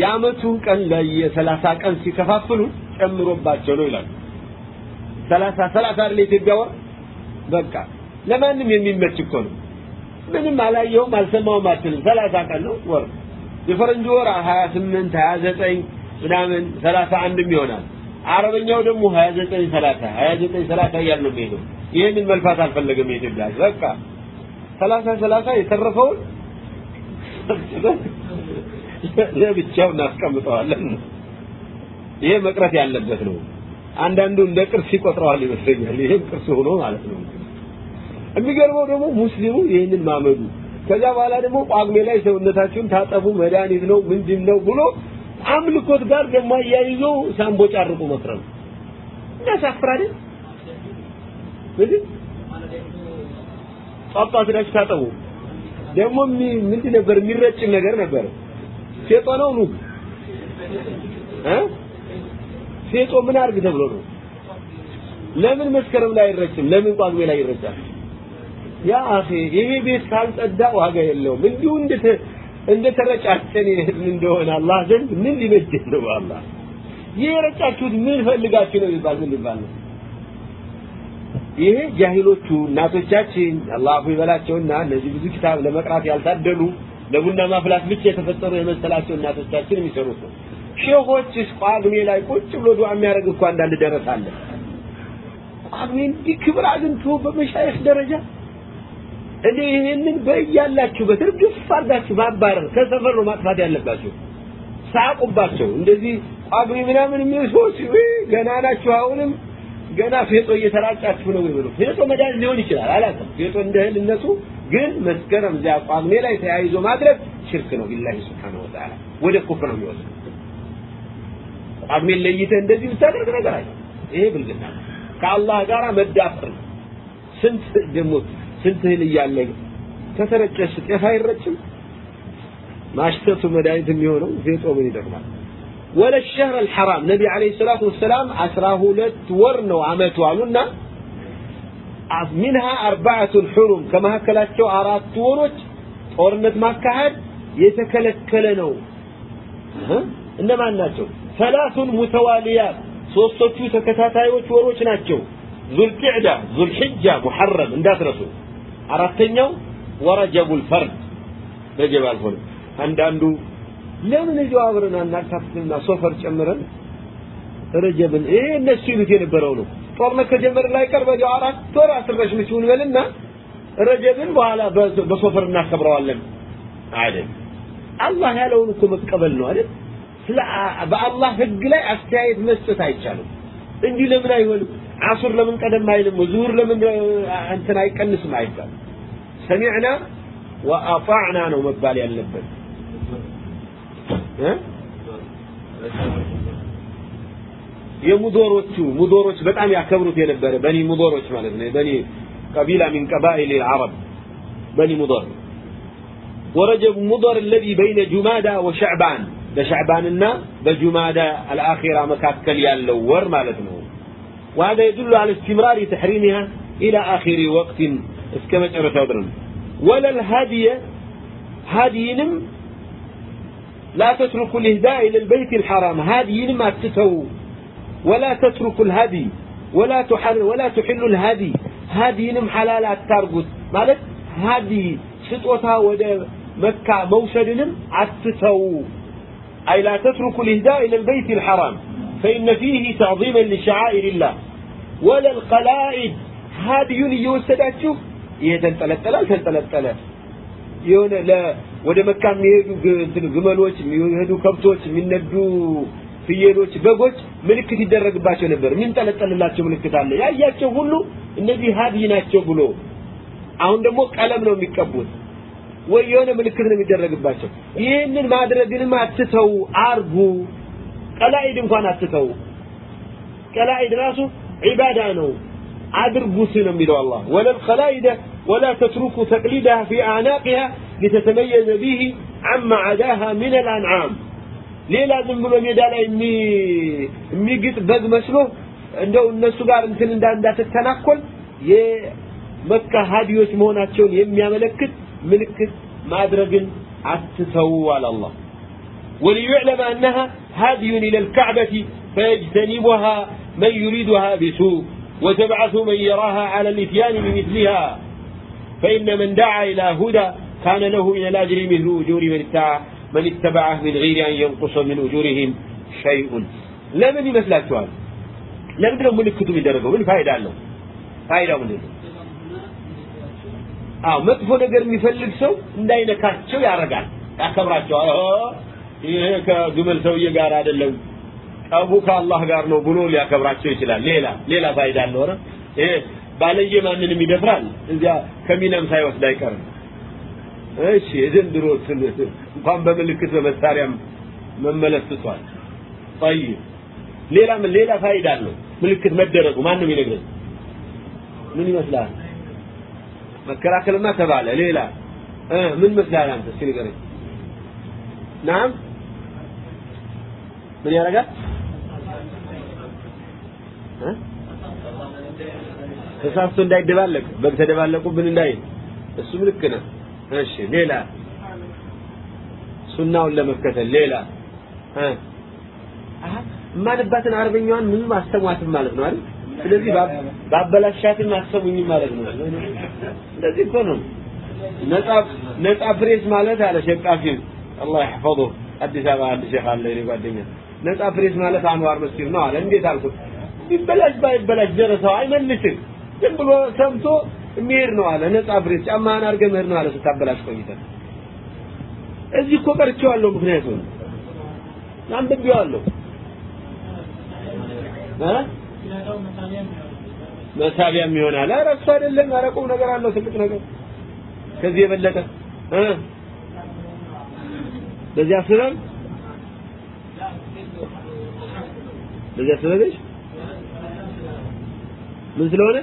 የአመቱን ቀን ላይ የሰላሳ ቀን ሲከፋፍሉ ጨምሮባቸው ነው ይላሉ ሰላሳ ሰላሳ አይደል የኢትዮጵያ ወር በቃ ለማንም የሚመች እኮ ነው። ምንም አላየውም አልሰማውም አትልም። ሰላሳ ቀን ነው ወር። የፈረንጅ ወር 28 29 ምናምን 31ም ይሆናል። አረበኛው ደግሞ 29 30 29 30 እያለ ነው የሚሄደው። ይህንን መልፋት አልፈለገም የኢትዮጵያ በቃ 30 30 የተረፈውን ለብቻው እናስቀምጠዋለን። ይሄ መቅረት ያለበት ነው አንዳንዱ እንደ ቅርስ ይቆጥረዋል ይመስለኛል። ይሄም ቅርስ ሆኖ ማለት ነው። የሚገርመው ደግሞ ሙስሊሙ ይህንን ማመዱ ከዛ በኋላ ደግሞ ጳጉሜ ላይ ሰውነታችሁን ታጠቡ መድኃኒት ነው ምንድን ነው ብሎ አምልኮት ጋር ደግሞ አያይዞ ሳምቦ ጫርቁ መቅረብ ያሳፍራል ጧጧት ሄዳችሁ ታጠቡ። ደግሞ ምንድን ነበር? የሚረጭም ነገር ነበር። ሴጦ ነው ኑግ ሴጦ ምን አርግ ተብሎ ነው? ለምን መስከረም ላይ አይረጭም? ለምን ጳጉሜ ላይ ይረጫል? ያ አኺ ይሄ ቤት ካልጸዳ ዋጋ የለውም። እንዲሁ እንደ እንደተረጫጨን እንደሆነ አላህ ዘንድ ምን ሊበጀን ነው አላህ የረጫችሁት ምን ፈልጋችሁ ነው ይባል ምን ነው? ይሄ ጃሂሎቹ እናቶቻችን አላህ አፉ ይበላቸውና እነዚህ ብዙ ኪታብ ለመቅራት ያልታደሉ ለቡና ማፍላት ብቻ የተፈጠሩ የመሰላቸው እናቶቻችን የሚሰሩት ነው ሼሆችስ ጳጉሜ ላይ ቁጭ ብሎ ዱዓ የሚያደርግ እኮ አንዳንድ ደረስ አለ ጳጉሜ እንዲህ ክብር አግኝቶ በመሻይኽ ደረጃ እኔ ይሄንን በያላችሁበት እርግፍ አድርጋችሁ ማባረር ከሰፈር ነው ማጥፋት ያለባችሁ። ሳቁባቸው። እንደዚህ ጳጉሜ ምናምን የሚሉ ሰዎች ገና ናችሁ አሁንም ገና ፌጦ እየተራጫችሁ ነው ይብሉ ፌጦ መድኃኒት ሊሆን ይችላል አላውቅም። ፌጦ እንደ እህልነቱ ግን መስከረም እዚያ ጳጉሜ ላይ ተያይዞ ማድረግ ሽርክ ነው ቢላሂ ስብሓነሁ ወተዓላ። ወደ ኩፍር ነው የሚወስድ ጳጉሜን ለይተህ እንደዚህ ብታደርግ ነገር አለ። ይሄ ብልግና ከአላህ ጋር መዳፈር ነው። ስንት ደግሞ ስንት እህል እያለ ተሰረጨስ ጤፍ አይረጭም? ማሽተቱ መድኃኒት የሚሆነው ዜጦ ምን ይጠቅማል? ወለ ሸህር አልሐራም ነቢ ዓለይሂ ሰላቱ ወሰላም አስራ ሁለት ወር ነው አመቱ አሉና ሚንሃ አርባዕቱን ሑሩም ከመካከላቸው አራቱ ወሮች ጦርነት ማካሄድ የተከለከለ ነው። እነማን ናቸው? ሰላቱን ሙተዋሊያት። ሶስቶቹ ተከታታዮች ወሮች ናቸው። ዙልቂዕዳ ዙልሕጃ ሙሐረም እንዳትረሱ። አራተኛው ወረጀቡል ፈርድ። ረጀብ አልሆነ አንዳንዱ ለምን እዚሁ አብረን አናካፍልና ሶፈር ጨምረን ረጀብን? ይሄ እነሱ ይሉት የነበረው ነው። ጦርነት ከጀመረ ላይ ቀር በዚያው አራት ወር አስረሽ ምችውን በልና ረጀብን በኋላ በሶፈር እናከብረዋለን። አይደል? አላህ ያለውን እኮ መቀበል ነው አይደል በአላህ ህግ ላይ አስተያየት መስጠት አይቻልም እንዲህ ለምን አይሆንም አሱር ለምን ቀደም አይልም ዙሁር ለምን እንትን አይቀንስም አይባልም ሰሚዕና ወአጣዕና ነው መባል ያለበት የሙዶሮቹ ሙዶሮች በጣም ያከብሩት የነበረ በኒ ሙዶሮች ማለት ነው በኒ ቀቢላ ሚን ቀባኢል العرب بني مضر ورجب مضر الذي بين جمادى وشعبان بشعباننا بجمادى الآخرة مكاكل يالو ور مالتنا وهذا يدل على استمرار تحريمها إلى آخر وقت اسكما جرى ولا الهدي هدينم لا تتركوا الإهداء إلى البيت الحرام. هذه ما تتو ولا تتركوا الهدي ولا تحر ولا تحلوا الهدي. هذه نم حلال التارجت مالك هذه ستوتها ود مكة موسدنم عتتو أي لا تتركوا الإهداء إلى البيت الحرام فإن فيه تعظيما لشعائر الله ولا القلائد هذه يوسدات شوف يتنطلطل تنطلطل የሆነ ወደ መካ የሚሄዱ ግመሎች የሚሄዱ ከብቶች የሚነዱ ፍየሎች በጎች ምልክት ይደረግባቸው ነበር የሚንጠለጠልላቸው ምልክት አለ ያያቸው ሁሉ እነዚህ ሀዲ ናቸው ብሎ አሁን ደግሞ ቀለም ነው የሚቀቡት ወይ የሆነ ምልክት ነው የሚደረግባቸው ይህንን ማድረግንም አትተው አርጉ ቀላኢድ እንኳን አትተው ቀላኢድ ራሱ ዒባዳ ነው አድርጉት ነው የሚለው አላህ ወለል ቀላኢደ ولا تتركوا تقليدها في أعناقها لتتميز به عما عداها من الأنعام ሌላ ዝም ብሎ ሜዳ ላይ የሚግጥ በግ መስሎ እንደው እነሱ ጋር እንትን እንዳትተናኮል የመካ ሀዲዮች መሆናቸውን የሚያመለክት ምልክት ማድረግን አትተው አለ አላህ وليعلم أنها هادي إلى الكعبة فيجتنبها من يريدها بسوء وتبعث من يراها على الإتيان بمثلها فإن من دعا إلى هدى كان له من الأجر مثل أجور من اتبعه من اتبعه من غير أن ينقص من أجورهم شيء ለምን ይመስላችኋል ለምንድነው ምልክቱ የሚደረገው ምን ፋይዳ አለው ፋይዳው ምንድን ነው አዎ መጥፎ ነገር የሚፈልግ ሰው እንዳይነካቸው ያደርጋል ያከብራቸዋል ይሄ ከግመል ሰውዬ ጋር አይደለም ጠቡ ከአላህ ጋር ነው ብሎ ሊያከብራቸው ይችላል ሌላ ሌላ ፋይዳ አለው ኧረ ይሄ ባለየ ማንንም ይደፍራል እዚያ ከሚናም ሳይወስድ አይቀርም እሺ የዘንድሮ እንኳን በምልክት በመሳሪያም መመለስ ትቷል طيب ሌላ ምን ሌላ ፋይዳ አለው ምልክት መደረጉ ማንም ይነግረኝ ምን ይመስላል መከላከልማ ተባለ። ሌላ ምን መስላል አንተ? እስኪ ንገረኝ። ናም? ምን ያደርጋል? ተሳስቶ እንዳይደባለቅ በግ ተደባለቁብን እንዳይል እሱም ልክ ነው። እሺ ሌላ ሱናውን ለመከተል ሌላ ማንባትን አረበኛዋን ምንም አስተሟትም ማለት ነው አይደል ስለዚህ ባበላሻትም አሰቡኝ ማለት ነው። እንደዚህ እኮ ነው ነጻ ነጻ ፕሬስ ማለት አለ ሸቃፊው አላህ ይحفظه አዲስ አበባ አንድ ሼህ አለ የኔ ጓደኛ ነጻ ፕሬስ ማለት አንዋር መስጊድ ነው አለ። እንዴት አልኩት፣ ይበላሽ ባይበላሽ ደረሰው አይመልስም። ዝም ብሎ ሰምቶ የሚሄድ ነው አለ። ነጻ ፕሬስ ጫማህን አድርገህ መሄድ ነው አለ። ስታበላሽ ቆይተህ እዚህ እኮ ቀርቼዋለሁ። ምክንያቱም አንብቤዋለሁ እ መሳቢያም ይሆናል ኧረ እሱ አይደለም ኧረ ቁም ነገር አለው ትልቅ ነገር ከዚህ የበለጠ በዚህ አስበን በዚህ አስበሽ ምን ስለሆነ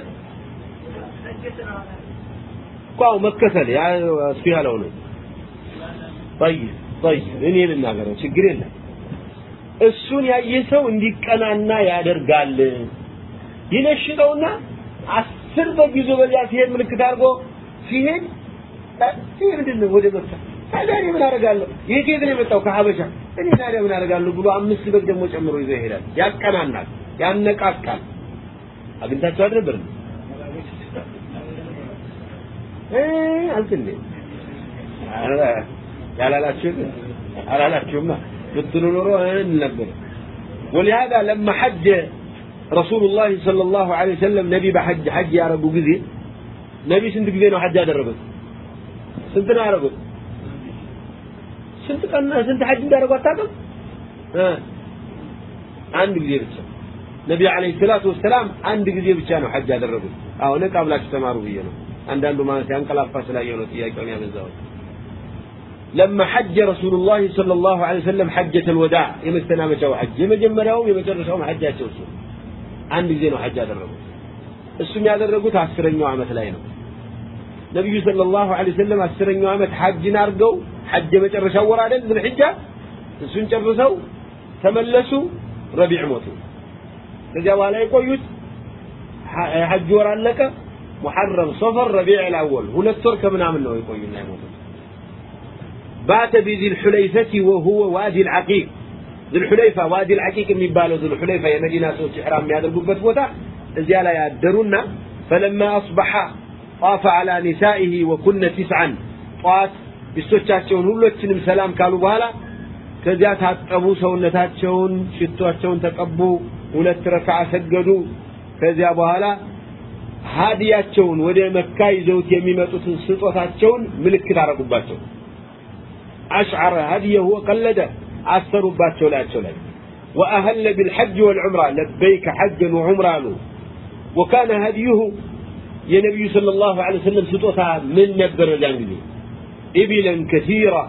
ቋው መከተል ያ እሱ ያለው ነው طيب طيب እኔ ልናገረው ችግር የለም እሱን ያየ ሰው እንዲቀናና ያደርጋል ይነሽጠውና አስር በግ ይዞ በዚያ ሲሄድ ምልክት አድርጎ ሲሄድ ይህ ምንድን ነው ወደ መካ ታዲያ እኔ ምን አደርጋለሁ የት የት ነው የመጣው ከሀበሻ እኔ ታዲያ ምን አደርጋለሁ ብሎ አምስት በግ ደግሞ ጨምሮ ይዞ ይሄዳል ያቀናናል ያነቃቃል አግኝታችሁ አልነበር አልክልኝ ያላላችሁ አላላችሁማ ብትሉ ኖሮ ነበር ولهذا لما حج رسول الله صلى الله عليه وسلم نبي بحج حج يا رب وقذي نبي سنت قذين حج هذا الرب سنت يا رب سنت كان سنت حج يا رب وتاكل ها. عند قذي بس نبي عليه الصلاة والسلام عند قذي بس حج هذا الرب أو نكابلا كسمارو فينا عند عنده ما نسيان كلا فصل أيون وتيجي كم يا بنزوج لما حج رسول الله صلى الله عليه وسلم حجة الوداع يمستنا مشوا حج. يمجمرهم يمجرشهم حجة شوسو عند زين وحج هذا الرجل السمي هذا الرجل تعسرني وعمة لا ينام نبي صلى الله عليه وسلم عسرني وعمة حج نارجو حج متى رشاور على ذي الحجة السنة جرسوا تملسوا ربيع موتوا رجعوا عليك ويوت حج ورا لك محرم صفر ربيع الأول هنا السرك من عمل نوي يقول بات بذي الحليفة وهو وادي العقيق ዙልሑለይፋ ዋዲ ልዓቂቅ የሚባለው ዙልሑለይፋ የመዲና ሰዎች ኢሕራም የሚያደርጉበት ቦታ እዚያ ላይ ያደሩና ፈለማ አስበሐ ጣፈ አላ ኒሳኢሂ ወኩነ ቲስዓን ጠዋት ሚስቶቻቸውን ሁሎችንም ሰላም ካሉ በኋላ ከዚያ ታጠቡ ሰውነታቸውን ሽቶቸውን ተቀቡ ሁለት ረክዓ ሰገዱ። ከዚያ በኋላ ሀዲያቸውን ወደ መካ ይዘውት የሚመጡትን ስጦታቸውን ምልክት አረጉባቸው። አሽዓረ ሀዲየሁ ወቀለደ። أثروا باتشو لا تشولي وأهل بالحج والعمرة لبيك حجا وعمران وكان هديه يا نبي صلى الله عليه وسلم ستوتها من نبر الجانجلي إبلا كثيرة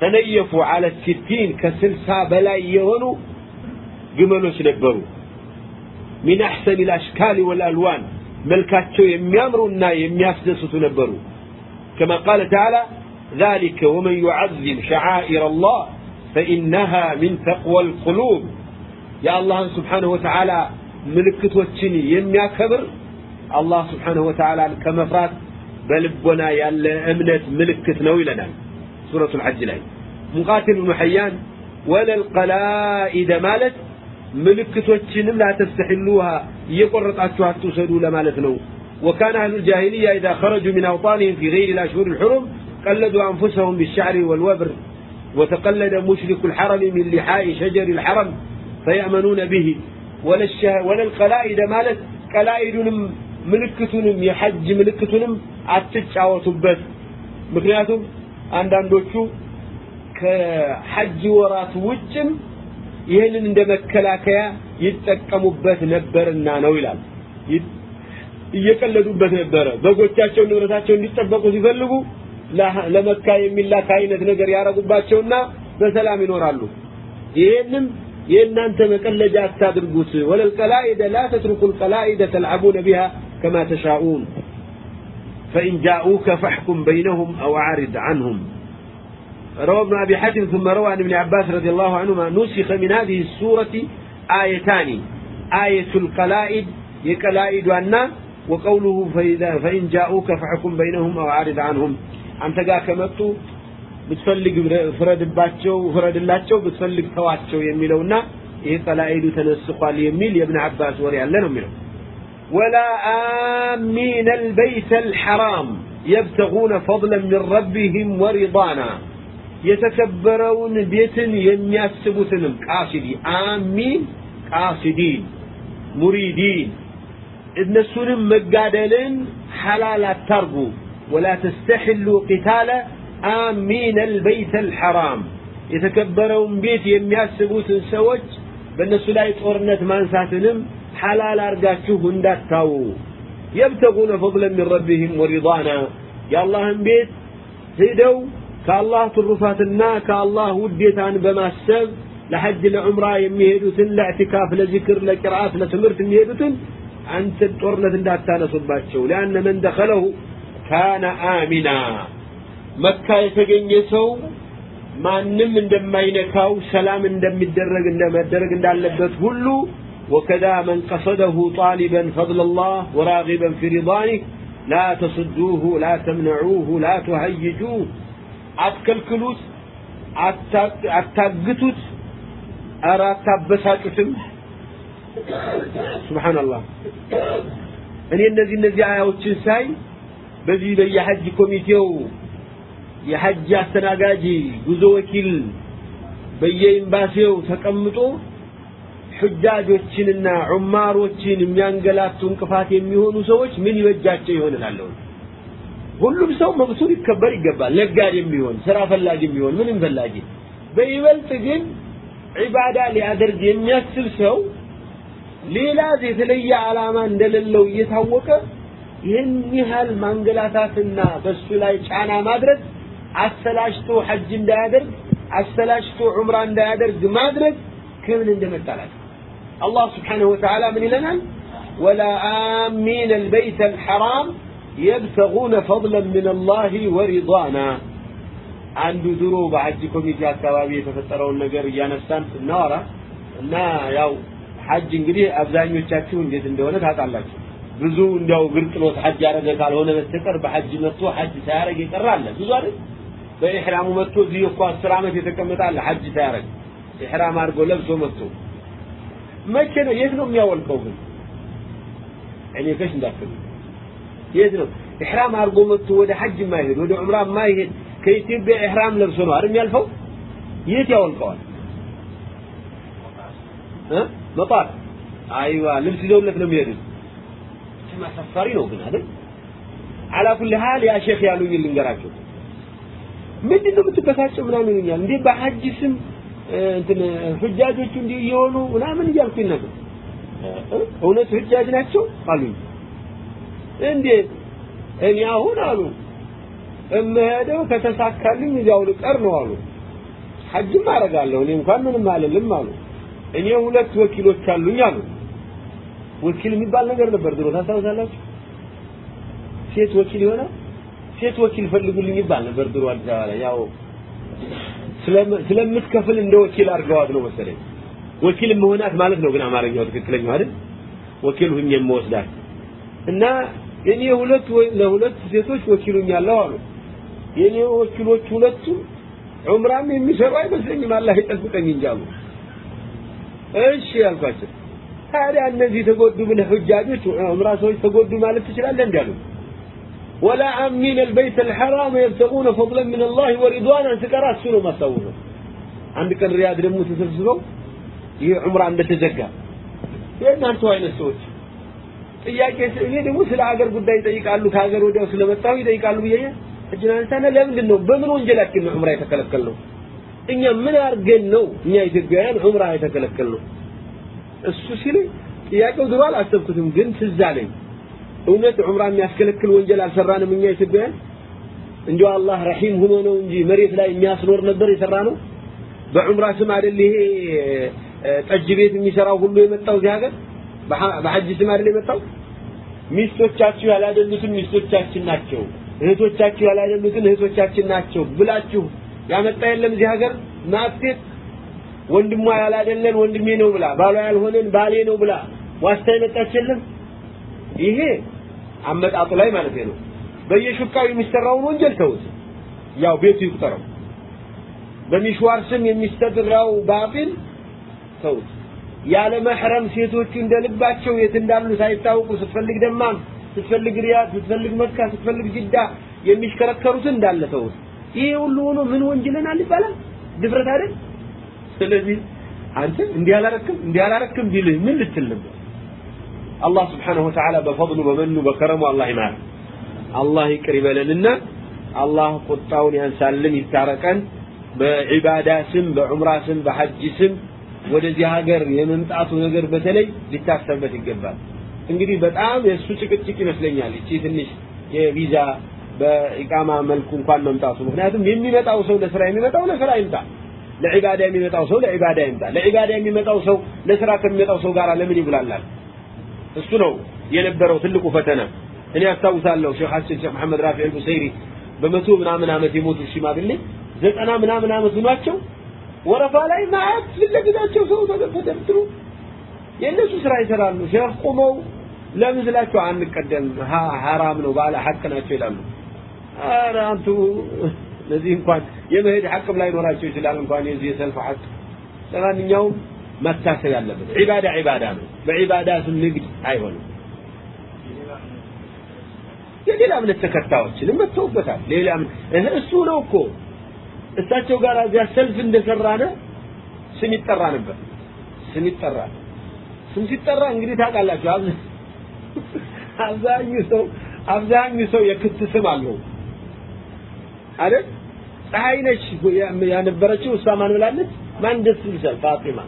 تنيفوا على الستين كسلسا بلا يهونوا جملوش نبروا من أحسن الأشكال والألوان መልካቸው የሚያምሩና የሚያስደስቱ ነበሩ كما قال تعالى ذلك ومن يعظم شعائر الله فإنها من تقوى القلوب يا الله سبحانه وتعالى ምልክቶችን የሚያከብር አላህ ስብሓንሁ ወተዓላ ከመፍራት በልቦና ያለ እምነት ምልክት ነው ይለናል ሱረቱ ልሐጅ ላይ ሙቃትል ብኑ ሐያን ወለል ቀላኢደ ማለት ምልክቶችንም ላተስተሕሉሃ እየቆረጣችሁ አትውሰዱ ለማለት ነው وكان أهل الجاهلية إذا خرجوا من أوطانهم في غير الأشهر الحرم قلدوا أنفسهم بالشعر والوبر وتقلد مشرك الحرم من لحاء شجر الحرم فيأمنون به. ولا, ولا القلائد مالت قلائد ملكتهم يحج ملكتهم عتتش عوطبات مكنياتهم عندهم دوتشو كحج ورات وجم يهن ان دم الكلاكيا يتكموا بات نبر النانو الان يتكلدوا بات نبر بقوة تاتشو نبرتاتشو نتبقوا سيفلقوا ለመካ የሚላክ አይነት ነገር ያረጉባቸውና በሰላም ይኖራሉ ይህንም የእናንተ መቀለጃ አታድርጉት ወለል ቀላኢደ ላ ተትሩኩ ልቀላኢደ ተልዓቡነ ቢሃ ከማ ተሻኡን فإن جاءوك فاحكم بينهم أو أعرض عنهم روى ابن أبي حاتم ثم روى عن ابن عباس رضي الله عنهما نسخ من هذه السورة آيتان آية القلائد يقلائد أن وقوله فإذا فإن جاءوك فحكم بينهم أو أعرض عنهم أنت قاك متو ብትፈልግ ፍረድባቸው ፍረድላቸው ብትፈልግ ተዋቸው የሚለውና ይሄ ቀላኢዱ ተነስቋል የሚል የእብን አባስ ወሬ ያለ ነው የሚለው ولا آمين البيت الحرام يبتغون فضلا من ربهم ورضانا የተከበረውን ቤትን የሚያስቡትንም ቃሲዲ አሚን ቃሲዲን ሙሪዲን እነሱንም መጋደልን ሐላል አታርጉ ولا تستحلوا قتال آمين البيت الحرام. يتكبروا من بيت يميات سبوت سوج بأن سلاية ثمان مانساتنم حلال أرقا شوهن تاو يبتغون فضلا من ربهم ورضانا يا الله بيت زيدو كالله ترفاتنا كالله وديتان بماسب. لحج ذكر لا لاعتكاف لا لكراف لسمرت يميهدوتن عن تدورنة ثمان صباتشو لأن من دخله ካነ አሚና መካ የተገኘ ሰው ማንም እንደማይነካው ሰላም እንደሚደረግ እንደመደረግ እንዳለበት ሁሉ وكذا من قصده طالبا فضل الله وراغبا في رضوانه لا تصدوه لا تمنعوه لا تهيجوه አትከልክሉት አታግቱት ኧረ አታበሳጩትም ሱብሓንላህ እኔ እነዚህ እነዚህ አያዎችን ሳይ በዚህ በየሐጅ ኮሚቴው የሐጅ አስተናጋጅ ጉዞ ወኪል በየኤምባሲው ተቀምጦ ሑጃጆችንና ዑማሮችን የሚያንገላቱ እንቅፋት የሚሆኑ ሰዎች ምን ይበጃቸው ይሆንላለሁ ሁሉም ሰው መብቱ ሊከበር ይገባል። ነጋዴም ቢሆን ስራ ፈላጊም ቢሆን ምንም ፈላጊ። በይበልጥ ግን ዒባዳ ሊያደርግ የሚያስብ ሰው ሌላ የተለየ ዓላማ እንደሌለው እየታወቀ ይህን ያህል ማንገላታትና በሱ ላይ ጫና ማድረግ አሰላሽቶ ሐጅ እንዳያደርግ አሰላሽቶ ዑምራ እንዳያደርግ ማድረግ ከምን እንደመጣላት አላህ ስብሓንሁ ወተዓላ ምን ይለናል ወላ አሚን አልበይት አልሐራም يبتغون فضلا من الله ورضوانا አንዱ ድሮ በሐጅ ኮሚቴ አካባቢ የተፈጠረውን ነገር እያነሳን ስናወራ እና ያው ሐጅ እንግዲህ አብዛኞቻችሁ እንዴት እንደሆነ ታውቃላችሁ ብዙ እንዲያው ግልጥሎት ሐጅ ያደረገ ካልሆነ በስተቀር በሐጅ መጥቶ ሐጅ የቀረ አለ። ብዙ አይደል? በኢሕራሙ መጥቶ እዚህ እኮ አስር ዓመት የተቀመጠ አለ ሐጅ ሳያደርግ ኢሕራም አድርጎ ለብሶ መጥቶ። መቼ ነው? የት ነው የሚያወልቀው ግን? እኔ ከሽ እንዳትሉ የት ነው? ኢሕራም አድርጎ መጥቶ ወደ ሐጅ የማይሄድ ወደ ዑምራ የማይሄድ ከኢትዮጵያ ኢሕራም ለብሶ ነው አይደል የሚያልፈው? የት ያወልቀዋል? መጣር? አይዋ ልብስ ይዘውለት ነው የሚሄዱት አሳፋሪ ነው ግን አይደል? አላ ኩል ሀል ያ ሼክ ያሉኝ ልንገራቸው ምንድን ነው የምትበሳጨው ምናምን ይሉኛል። እንዴ በሐጅ ስም እንትን ሁጃጆቹ እንዲህ እየሆኑ ምናምን እያልኩኝ ነበር እውነት ሁጃጅ ናቸው? አሉኝ። እንዴት እኔ አሁን አሉ። እምሄደው ከተሳካልኝ እዚያው ልቀር ነው አሉ። ሐጅም አረጋለሁ እኔ እንኳን ምንም አልልም አሉ። እኔ ሁለት ወኪሎች አሉኝ አሉ ወኪል የሚባል ነገር ነበር። ድሮ ታስታውሳላችሁ? ሴት ወኪል የሆነ ሴት ወኪል ፈልጉልኝ ይባል ነበር ድሮ አዲስ አበባ ላይ። ያው ስለምትከፍል እንደ ወኪል አድርገዋት ነው መሰለኝ። ወኪል መሆናት ማለት ነው ግን አማርኛው ትክክለኛው አይደል? ወኪል ሁኜ የምወስዳት። እና የኔ ሁለት ለሁለት ሴቶች ወኪሉኛለሁ አሉ። የኔ ወኪሎች ሁለቱ ዑምራም የሚሰሩ አይመስለኝም አላህ ይጠብቀኝ እንጂ አሉ። እሺ ያልኳቸው ታዲያ እነዚህ ተጎዱ ብለህ ሁጃጆች ዑምራ ሰዎች ተጎዱ ማለት ትችላለህ እንዲ አሉ ولا آمين البيت الحرام يبتغون فضلا من الله ورضوانا سكرا سنو ما سووا عندك الرياض ደግሞ ተሰብስበው ይሄ ዑምራ እንደተዘጋ የእናንተ አይነት ሰዎች ጥያቄ እኔ ደግሞ ስለ ሀገር ጉዳይ ይጠይቃሉ ከሀገር ወዲያው ስለመጣው ይጠይቃሉ ብዬ እጅን አንሳና ለምንድን ነው በምን ወንጀላችን ነው ዑምራ የተከለከልነው እኛ ምን አድርገን ነው እኛ ኢትዮጵያውያን ዑምራ የተከለከልነው እሱ ሲለኝ ጥያቄው ድሮ አላሰብኩትም ግን ትዝ አለኝ። እውነት ዑምራ የሚያስከለክል ወንጀል አልሰራንም እኛ ኢትዮጵያውያን? እንዲሁ አላህ ረሂም ሆኖ ነው እንጂ መሬት ላይ የሚያስኖር ነበር የሰራ ነው በዑምራ ስም አይደል ይሄ ጠጅ ቤት የሚሰራው ሁሉ የመጣው እዚህ ሀገር? በሐጅ ስም አይደል የመጣው? ሚስቶቻችሁ ያላደሉትን ሚስቶቻችን ናቸው እህቶቻችሁ ያላደሉትን እህቶቻችን ናቸው ብላችሁ ያመጣ የለም እዚህ ሀገር? ማጥቴት ወንድሟ ያላደለን ወንድሜ ነው ብላ ባሏ ያልሆነን ባሌ ነው ብላ ዋስታ የመጣች ይሄ አመጣጡ ላይ ማለት ነው። በየሹካው የሚሰራውን ወንጀል ተውት። ያው ቤቱ ይቁጠረው። በሚሽዋር ስም የሚስተድራው ባጢል ተውት። ያለ መህረም ሴቶቹ እንደልባቸው የት እንዳሉ ሳይታወቁ ስትፈልግ ደማም ስትፈልግ ሪያድ ስትፈልግ መካ ስትፈልግ ጅዳ የሚሽከረከሩትን እንዳለ ተውት። ይሄ ሁሉ ሆኖ ምን ወንጅለናል ይባላል? ድፍረት አይደል ስለዚህ አንተ እንዲህ አላረክም ቢልህ ምን ልትል ነበር? አላህ ስብሓነሁ ወተዓላ በፈضሉ በመኑ በከረሙ አላህ ይማር። አላህ ይቅር ይበለንና አላህ ቁጣውን ያንሳልን ይታረቀን። በዒባዳ ስም በዑምራ ስም በሐጅ ስም ወደዚህ ሀገር የመምጣቱ ነገር በተለይ ሊታሰብበት ይገባል። እንግዲህ በጣም የእሱ ጭቅጭቅ ይመስለኛል። እቺ ትንሽ የቪዛ በኢቃማ መልኩ እንኳን መምጣቱ። ምክንያቱም የሚመጣው ሰው ለስራ የሚመጣው ለስራ ይምጣ ለዒባዳ የሚመጣው ሰው ለዒባዳ ይምጣ። ለዒባዳ የሚመጣው ሰው ለስራ ከሚመጣው ሰው ጋር ለምን ይጉላላል? እሱ ነው የነበረው ትልቁ ፈተና። እኔ አስታውሳለሁ ሐሰን ሼክ መሐመድ ራፊዕ አልቡሰይሪ በመቶ ምናምን ዓመት የሞቱ ሽማግሌ ዘጠና ምናምን ዓመት ሆኗቸው ወረፋ ላይ ማአት ፊት ለፊታቸው ሰው ተደርድሮ የእነሱ ስራ ይሰራሉ። ሼክ ቁመው ለምን ስላቸው አንቀደም? ሐራም ነው ባለ ሐቅ ናቸው ይላሉ። ኧረ ለዚህ እንኳን የመሄድ ሐቅም ላይ ኖራቸው ይችላል እንኳን የዚህ የሰልፍ ሐቅ። ለማንኛውም መታሰብ ያለበት ዒባዳ ዒባዳ ነው። በዒባዳ ንግድ አይሆንም። የሌላ እምነት ተከታዮችንም መጥተውበታል። ሌላ እሱ ነው እኮ። እሳቸው ጋር እዚያ ሰልፍ እንደሰራነ ስም ይጠራ ነበር። ስም ይጠራ። ስም ሲጠራ እንግዲህ ታውቃላችሁ አብዛኛው ሰው አብዛኛው ሰው የክት ስም አለው። አይደል ፀሐይ ነች ያነበረችው እሷ ማን ብላለች? ማን ደስ ይልሻል? ፋጢማ።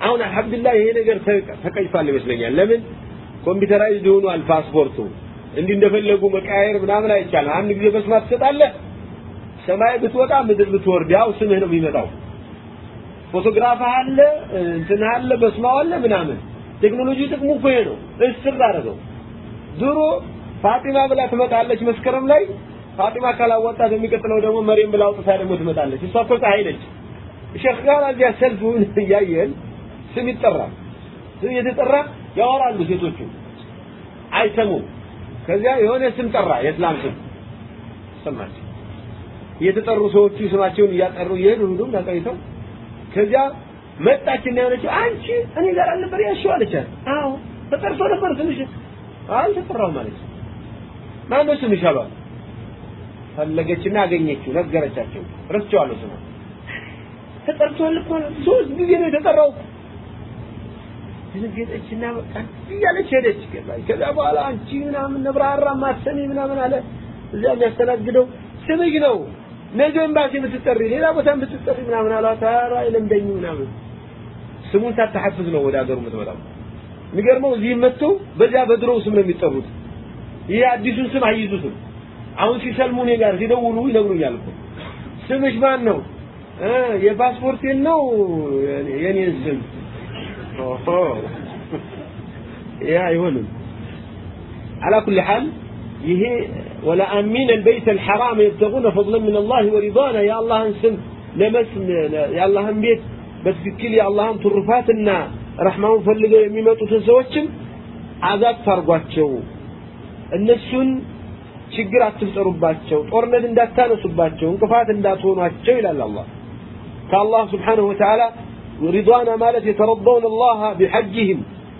አሁን አልহামዱሊላህ ይሄ ነገር ተቀርፏል ይመስለኛል። ለምን? computerized ሆኗል ፓስፖርቱ። እንዲህ እንደፈለጉ መቃየር ምናምን አይቻልም። አንድ ጊዜ በስማት ትሰጣለህ። ሰማይ ብትወጣ ምድር ብትወርድ። ያው ስምህ ነው የሚመጣው። ፎቶግራፍ አለ እንትን አለ በስማው አለ ምናምን። ቴክኖሎጂ ጥቅሙ እኮ ይሄ ነው። እስር አደረገው ድሮ ፋጢማ ብላ ትመጣለች መስከረም ላይ ፋጢማ ካላወጣት የሚቀጥለው ደግሞ መሪም ብላ አውጥታ ደግሞ ትመጣለች። እሷ እኮ ፀሐይ ነች። ሼክ ጋር እዚያ ሰልፉን እያየን ስም ይጠራል። ስም የተጠራ ያወራሉ ሴቶቹ። አይሰሙም። ከዚያ የሆነ ስም ጠራ የእስላም ስም። ሰማች? የተጠሩ ሰዎቹ ስማቸውን እያጠሩ እየሄዱ ሁሉም ተቀይተው ከዚያ መጣችና የሆነችው አንቺ እኔ ጋር አልነበር ያልሽው አለቻት። አዎ ተጠርቶ ነበር ስምሽ አልተጠራሁም አለች ማነው ስምሽ አሏት ፈለገችና አገኘችው ነገረቻቸው። ረስቸዋለሁ ስማ ተጠርቷል እኮ ሶስት ጊዜ ነው የተጠራው። ድንገጠችና በቃ እያለች ሄደች። ከዛ በኋላ አንቺ ምናምን ነብራራ ማሰሚ ምናምን አለ። እዚያ የሚያስተናግደው ስምሽ ነው። ነገ ኤምባሲ ብትጠሪ ሌላ ቦታ ብትጠሪ ምናምን አላት ኧረ አይለምደኝ ምናምን። ስሙን ሳታሐፍዝ ነው ወደ ሀገሩ የምትመጣው። የሚገርመው እዚህ መጥቶ በዚያ በድሮው ስም ነው የሚጠሩት። ይህ አዲሱን ስም አይይዙትም አሁን ሲሰልሙ እኔ ጋር ሲደውሉ ይነግሩኛል እኮ ስምሽ ማን ነው የፓስፖርቴን ነው የኔን ስም ያ አይሆንም አላ ኩል ሐል ይሄ ወለአሚን البيت الحرام يبتغون فضلا من الله ورضوانا يا الله ስም ለመስም የአላህን ቤት በትክክል የአላህን ትሩፋትና ረሕማውን ፈልገው የሚመጡትን ሰዎችም አዛብ ታርጓቸው እነሱን ችግር አትፍጠሩባቸው ጦርነት እንዳታነሱባቸው እንቅፋት እንዳትሆኗቸው ይላል አላህ ከአላህ ስብሓንሁ ወተዓላ رضوانا مالت يترضون الله بحجهم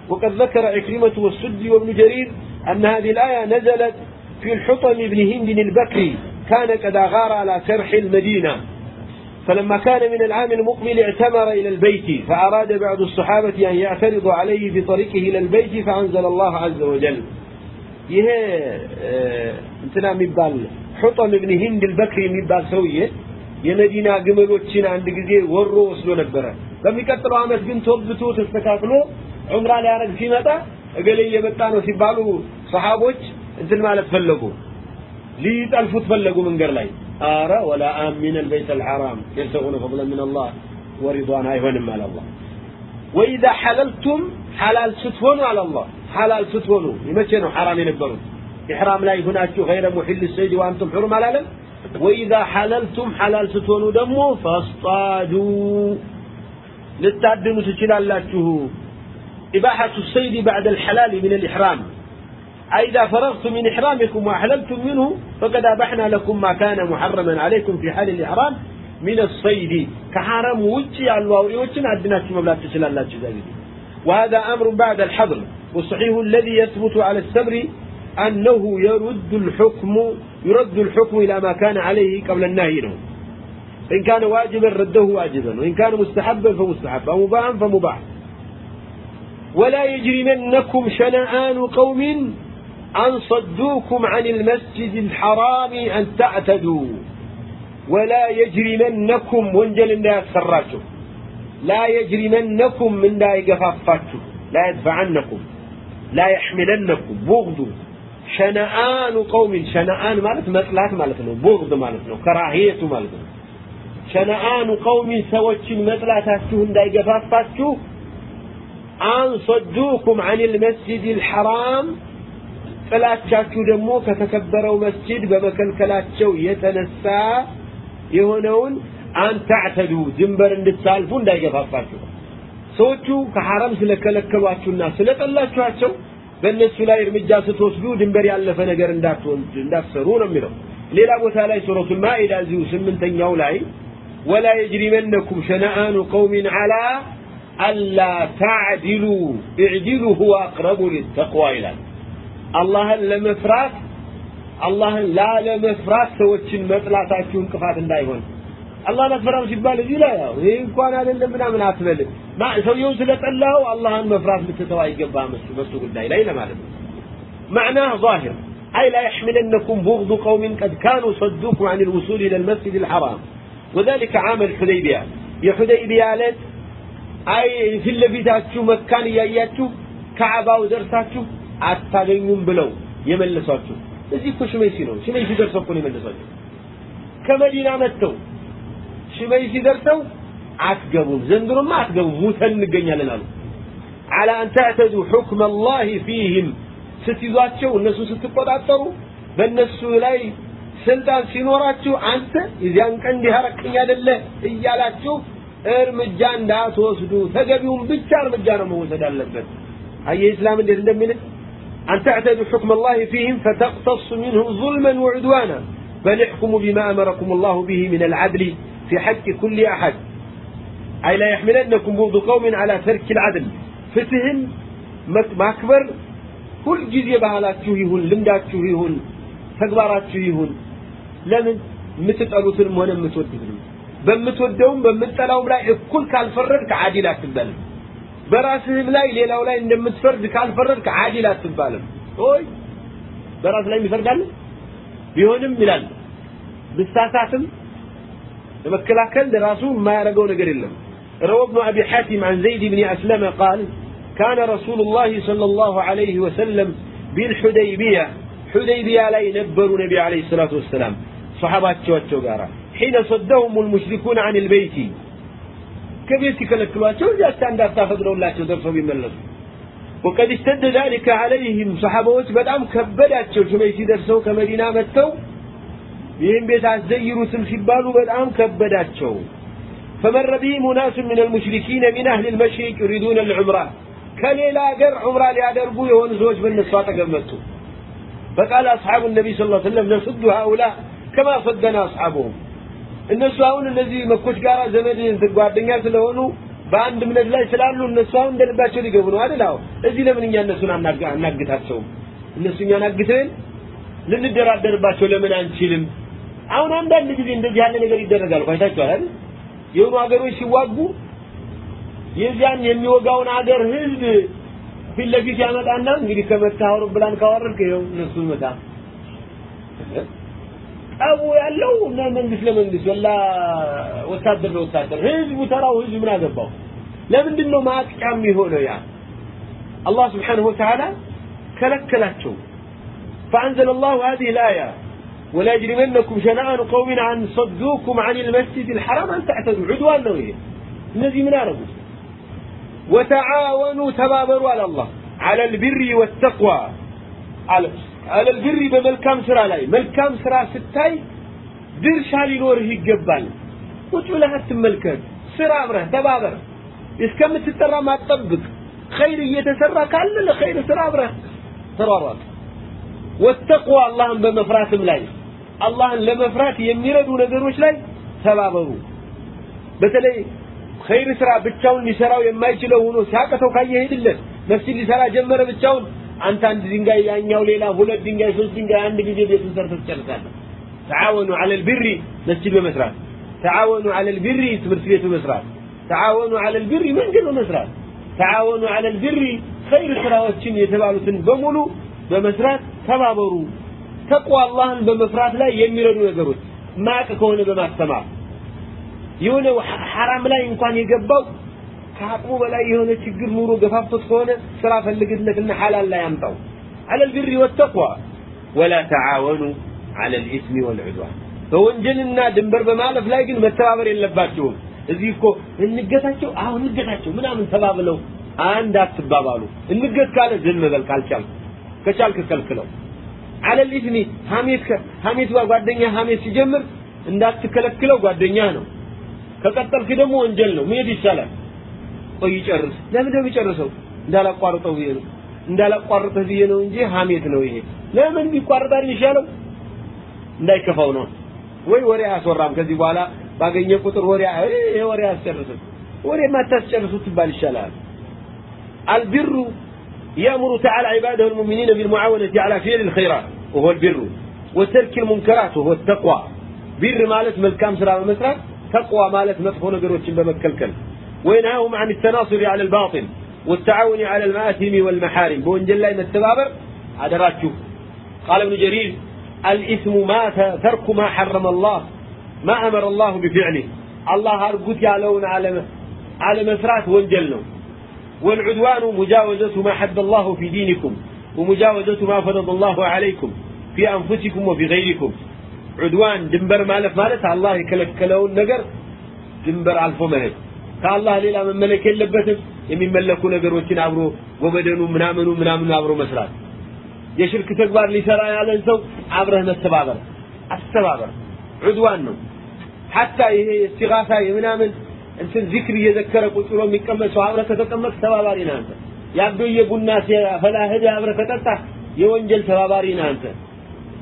وقد ذكر عكرمة والسدي وابن جرير أن هذه الآية نزلت في الحطم بن هند البكري كان قد أغار على سرح المدينة فلما كان من العام المقبل اعتمر إلى البيت فأراد بعض الصحابة أن يعترضوا عليه في طريقه إلى البيت فأنزل الله عز وجل ይሄ እንትና የሚባል ሑጠም ኢብኑ ሂንድ አልበክሪ የሚባል ሰውዬ የመዲና ግመሎችን አንድ ጊዜ ወሮ ወስዶ ነበረ። በሚቀጥለው አመት ግን ተወብቶ ተስተካክሎ ዑምራ ሊያደርግ ሲመጣ እገሌ እየመጣ ነው ሲባሉ ሰሃቦች እንትን ማለት ፈለጉ፣ ሊጠልፉት ፈለጉ መንገድ ላይ። አረ ወላ አሚነል በይተል ሐራም የብተጉነ ፈድለን ምን አላህ ወሪድዋን አይሆንም አለ አላህ። ወኢዛ ሐለልቱም ሐላል ስትሆኑ አለ አላህ። حلال ስትሆኑ የመቼ ነው ሐራም የነበሩት ኢሕራም ላይ ሆናችሁ غير محل الصيد وأنتم حرم አላለም وإذا حللتم حلال ስትሆኑ ደግሞ فاصطادوا ልታድኑ ትችላላችሁ إباحة الصيد بعد الحلال من الإحرام أي إذا فرغتم من إحرامكم وأحللتم منه فقد أبحنا لكم ما كان محرما عليكم في حال الإحرام من الصيد كحرم وجي الواوري وجن عدناكم مبلغ تسلال وهذا أمر بعد الحظر والصحيح الذي يثبت على السبر أنه يرد الحكم يرد الحكم إلى ما كان عليه قبل النهي له. إن كان واجبا رده واجبا وإن كان مستحبا فمستحب أو مباحا فمباح. ولا يجرمنكم شنآن قوم أن صدوكم عن المسجد الحرام أن تعتدوا. ولا يجرمنكم وانجل لا يسراتوا لا يجرمنكم من لا يقفافاتوا لا يدفعنكم. لا يحملنكم بغض شنآن قوم شنآن مالت مطلات مالتنا بغض مالتنا كراهية مالتنا شنآن قوم سوتش مطلاتاتهم لا يقفافاتوا أن صدوكم عن المسجد الحرام ጥላቻችሁ ደግሞ ከተከበረው መስጂድ በመከልከላቸው የተነሳ የሆነውን አንታዕተዱ ድንበር እንድታልፉ እንዳይገፋፋችሁ ሰዎቹ ከሐራም ስለከለከሏችሁና ስለጠላችኋቸው በእነሱ ላይ እርምጃ ስትወስዱ ድንበር ያለፈ ነገር እንዳትሰሩ ነው የሚለው። ሌላ ቦታ ላይ ሱረቱ ማኢዳ እዚሁ ስምንተኛው ላይ ወላ የጅሪመነኩም ሸነአኑ ቀውሚን ዓላ አላ ታዕዲሉ እዕዲሉ ሁወ አቅረቡ ሊተቅዋ ይላል። አላህን ለመፍራት አላህን ላለመፍራት ሰዎችን መጥላታችሁ እንቅፋት እንዳይሆን። አላህን አትፈራም ሲባል እዚህ ላይ ይሄ እንኳን አይደለም ምናምን አትበል ሰውየውን ስለጠላው አላህን መፍራት ልትተው አይገባም እሱ በሱ ጉዳይ ላይ ለማለት ነው معناه ظاهر أي لا يحملنكم بغض قوم قد كانوا صدوكم عن الوصول إلى المسجد الحرام وذلك عام الحديبية يا حديبية لت أي في اللبيتاتشو مكان ياياتشو كعبة ودرساتشو አታገኙም ብለው የመለሷቸው እዚህ እኮ ሽመይ ነው ሽመይ ሲደርሰው እኮ ነው የመለሷቸው ከመዲና መጥተው ሽመይ ሲደርሰው አትገቡም ዘንድሮማ አትገቡም ሙተን እንገኛለን አሉ على أن تعتدوا حكم الله فيهم ስትይዟቸው እነሱ ስትቆጣጠሩ በእነሱ ላይ ስልጣን ሲኖራችሁ አንተ የዚያን ቀን እንዲህ አረክኝ አይደለ እያላችሁ እርምጃ እንዳትወስዱ ተገቢውን ብቻ እርምጃ ነው መወሰድ አለበት አየ እስላም እንዴት እንደሚል أن تعتدوا حكم الله فيهم فتقتص منهم ظلما وعدوانا بل احكموا بما أمركم الله به من العدل في حق كل أحد አይ ላ የሕሚለነኩም ቡዕዱ ቀውሚን አላ ተርኪ ልዓድል ፍትህን ማክበር ሁልጊዜ ባህላችሁ ይሁን፣ ልምዳችሁ ይሁን፣ ተግባራችሁ ይሁን። ለምን የምትጠሉትንም ሆነ የምትወዱትንም በምትወደውም በምትጠላውም ላይ እኩል ካልፈረድክ አዲል አትባልም። በራስህም ላይ ሌላው ላይ እንደምትፈርድ ካልፈረድክ አዲል አትባልም። ኦይ በራስ ላይ ይፈርዳል ቢሆንም ይላል ብሳሳትም ለመከላከል ለራሱ የማያደርገው ነገር የለም። روى ابن أبي حاتم عن زيد بن أسلم قال كان رسول الله صلى الله عليه وسلم بالحديبية. حديبية لا ينبر نبي عليه الصلاة والسلام. صحابات توتوغارا حين صدهم المشركون عن البيت. كبيرت كلكلواتو جاءت عند ولا الله تدرسوا بملسوا وقد اشتد ذلك عليهم صحابوت. بدأم كما شميس درسوا كمدينة متوا ይህን ቤት አዘይሩትም ሲባሉ በጣም شو. فمر بهم ناس من المشركين من أهل المشرق يريدون العمرة كليلا قر عمرة ليادربوا يهون زوج من الصوات قمتوا فقال أصحاب النبي صلى الله عليه وسلم نصد هؤلاء كما صدنا أصحابهم እነሱ አሁን እነዚህ መኮች ጋር ዘመድ ጓደኛ ስለሆኑ በአንድ እምነት ላይ ስላሉ እነሱ አሁን እንደልባቸው ሊገቡ ነው አይደል? አዎ። እዚህ ለምን እኛ እነሱን አናግታቸውም? እነሱ እኛን አግተን ልንደራደርባቸው ለምን አንችልም? አሁን አንዳንድ ጊዜ እንደዚህ ያለ ነገር ይደረጋል። አይታችኋል አይደል? የሆኑ ሀገሮች ሲዋጉ የዚያን የሚወጋውን ሀገር ህዝብ ፊት ለፊት ያመጣና እንግዲህ ከመታ አውሮፕላን ካወረድክ ይኸው እነሱ መታ ጠቡ ያለው መንግስት ለመንግስት ወላ ወታደር ለወታደር ህዝቡ ተራው ህዝብ ምን አገባው ለምንድን ነው ማጥቂያ የሚሆነው ያ አላህ ስብሓንሁ ወተዓላ ከለከላቸው فأنزل الله هذه الآية ولا يجرمنكم شنآن قوم أن صدوكم عن المسجد الحرام أن تعتدوا عدوان نويه الذي من عربوا وتعاونوا تبابروا على الله على البر والتقوى على على البر بملكام سرا لاي ملكام سرا ስታይ ድርሻ ሊኖርህ ይገባል ቁጭ ብለህ አትመልከት ስራ አብረህ ተባበር እስከምትጠራ ማጠብቅ ኸይር እየተሰራ ካለ ለኸይር ስራ አብረህ ተሯሯጥ ወተቅዋ አላህን በመፍራትም ላይ አላህን ለመፍራት የሚረዱ ነገሮች ላይ ተባበሩ። በተለይ ኸይር ስራ ብቻውን ሊሰራው የማይችለው ሆኖ ሲያቀተው ካየ ሄድለት መስጂድ ሊሰራ ጀመረ ብቻውን አንተ አንድ ድንጋይ ያኛው ሌላ ሁለት ድንጋይ ሶስት ድንጋይ አንድ ጊዜ ቤቱን ሰርተህ ትጨርሳለህ። ተዓወኑ ዐለ ልብሪ መስጂድ በመስራት። ተዓወኑ ዐለ ልብሪ ትምህርት ቤት በመስራት። ተዓወኑ ዐለ ልብሪ መንገድ በመስራት። ተዓወኑ ዐለ ልብሪ ኸይር ስራዎችን የተባሉትን በሙሉ በመስራት ተባበሩ ተቅዋ አላህን በመፍራት ላይ የሚረዱ ነገሮች ማቅ ከሆነ በማስተማር የሆነ ሐራም ላይ እንኳን የገባው ከአቅሙ በላይ የሆነ ችግር ኑሮ ገፋፍቶት ከሆነ ስራ ፈልግለትና ሐላል ላይ አምጣው። አለል ቢሪ ወተቅዋ ወላ ተዓወኑ አለል ኢስሚ ወልዑድዋን በወንጀልና ድንበር በማለፍ ላይ ግን መተባበር የለባቸውም እዚህ እኮ እንገታቸው አሁን እንገታቸው ምናምን ተባብለው አንድ አትባባሉ። እንገት ካለ ዝም በል ካልቻልክ ከቻልክ ከልክለው። አለል ኢስሚ ሐሜት ሐሜት ጓደኛ ሐሜት ሲጀምር እንዳትከለክለው ጓደኛ ነው። ከቀጠልክ ደግሞ ወንጀል ነው። መሄድ ይሻላል ቆይ ጨርስ። ለምን ደግሞ ጨርሰው እንዳላቋርጠው ብዬ ነው እንዳላቋርጥህ ብዬ ነው እንጂ ሐሜት ነው ይሄ። ለምን ቢቋርጥ ይሻለው? እንዳይከፋው ነው። ወይ ወሬ አያስወራም። ከዚህ በኋላ ባገኘ ቁጥር ወሬ ይሄ ወሬ አያስጨርስም። ወሬ ማታስጨርሱ ትባል ይሻላል። አልቢሩ يأمر تعالى عباده المؤمنين بالمعاونة على فعل الخيرات وهو البر وترك المنكرات وهو التقوى. بر مالت ملكام سرا بمسرات تقوى مالت مطفو نقروتشن بمكلكل وينهاهم عن التناصر على الباطل والتعاون على المآثم والمحارم. بونجل لا متبابر عدراتشو قال ابن جرير الإثم ما ترك ما حرم الله ما أمر الله بفعله. الله أرقت على على مسرات وانجلنا والعدوان مجاوزة ما حد الله في دينكم ومجاوزة ما فرض الله عليكم في أنفسكم وفي غيركم عدوان دنبر مالف مالت الله يكلكلون نقر دنبر ألف مهد ከአላህ ሌላ መመለክ የለበትም የሚመለኩ ነገሮችን አብሮ ወበደኑ ምናምኑ ምናምኑ አብሮ መስራት የሽርክ ተግባር ሊሰራ ያለን ሰው አብረህ መተባበር አስተባበር ዑድዋን ነው ሐታ ይሄ እስቲጋሳ የምናምን እንትን ዚክር እየዘከረ ቁጭ ብሎ የሚቀመጥ ሰው ከተቀመጥ ተባባሪ ነህ አንተ። የአብዶዬ ቡና ሲያፈላ ሄደህ አብረህ ከጠጣ የወንጀል ተባባሪ ነህ አንተ።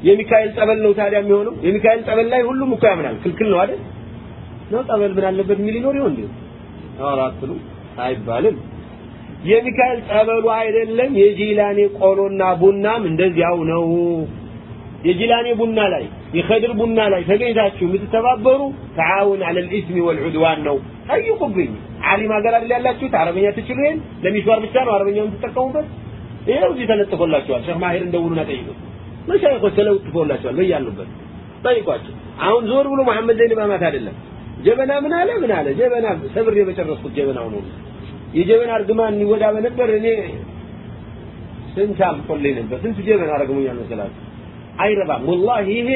የሚካኤል ጸበል ነው ታዲያ የሚሆነው? የሚካኤል ጸበል ላይ ሁሉም እኮ ያምናል። ክልክል ነው አይደል? ነው ጸበል ምን አለበት የሚል ይኖር ይሆን አራትሉ አይባልም። የሚካኤል ጸበሉ አይደለም። የጂላኔ ቆሎና ቡናም እንደዚያው ነው የጅላኔ ቡና ላይ የኸድር ቡና ላይ ተገኝታችሁ የምትተባበሩ ተዓውን አለ ልኢስሚ ወልዑድዋን ነው። ጠይቁብኝ አሊም ሀገር አይደል ያላችሁት? አረበኛ ትችሉ ይሄን። ለሚሽዋር ብቻ ነው አረበኛው የምትጠቀሙበት? ይኸው እዚህ ተለጥፎላችኋል። ሼክ ማሂር እንደውሉና ጠይቁት። መሻይኮች ተለጥፎላችኋል። በያሉበት ጠይቋቸው። አሁን ዞር ብሎ መሐመድ ዘይን ማማት አይደለም። ጀበና ምን አለ? ምን አለ? ጀበና ሰብር የመጨረስኩት ጀበናው ነው። የጀበና እርግማን ይወዳ በነበር እኔ ስንት አልቆልኝ ነበር? ስንት ጀበና አረግሙኛል መሰላችሁ? አይረባም ወላሂ ይሄ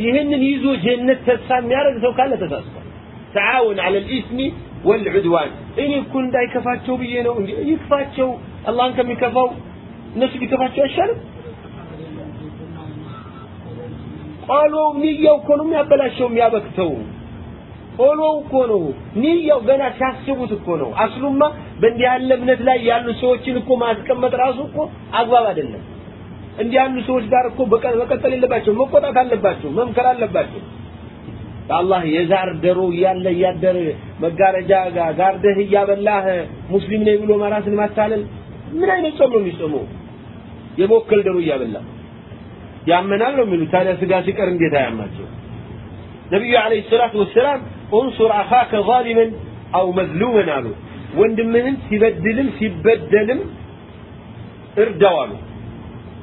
ይህንን ይዞ ጀነት ተስፋ የሚያደርግ ሰው ካለ ተሳስቷል ተዓውን አለ ልኢስሚ ወልዑድዋን እኔ እኮ እንዳይከፋቸው ብዬ ነው እንጂ ይክፋቸው አላህን ከሚከፋው እነሱ ቢከፋቸው አይሻልም? ቆሎ ንያው እኮ ነው የሚያበላሸው የሚያበክተው። ቆሎ እኮ ነው ንያው ገና ሲያስቡት እኮ ነው። አስሉማ በእንዲህ ያለ እምነት ላይ ያሉ ሰዎችን እኮ ማስቀመጥ ራሱ እኮ አግባብ አይደለም። እንዲህ ያሉ ሰዎች ጋር እኮ መቀጠል የለባቸው፣ መቆጣት አለባቸው፣ መምከር አለባቸው። በአላህ የዛር ደሮ እያለ እያደር መጋረጃ ጋርደህ እያበላህ ሙስሊም ነኝ ብሎ መራስን ማታለል ምን አይነት ጾም ነው የሚጾመው? የመወከል ደሮ እያበላ ያመናል ነው የሚሉት። ታዲያ ስጋ ሲቀር እንዴት አያማቸው? ነቢዩ ዓለይሂ ሰላቱ ወሰላም እንሱር አኻከ ዛሊመን አው መዝሉመን አሉ። ወንድምህን ሲበድልም ሲበደልም እርዳው አሉ።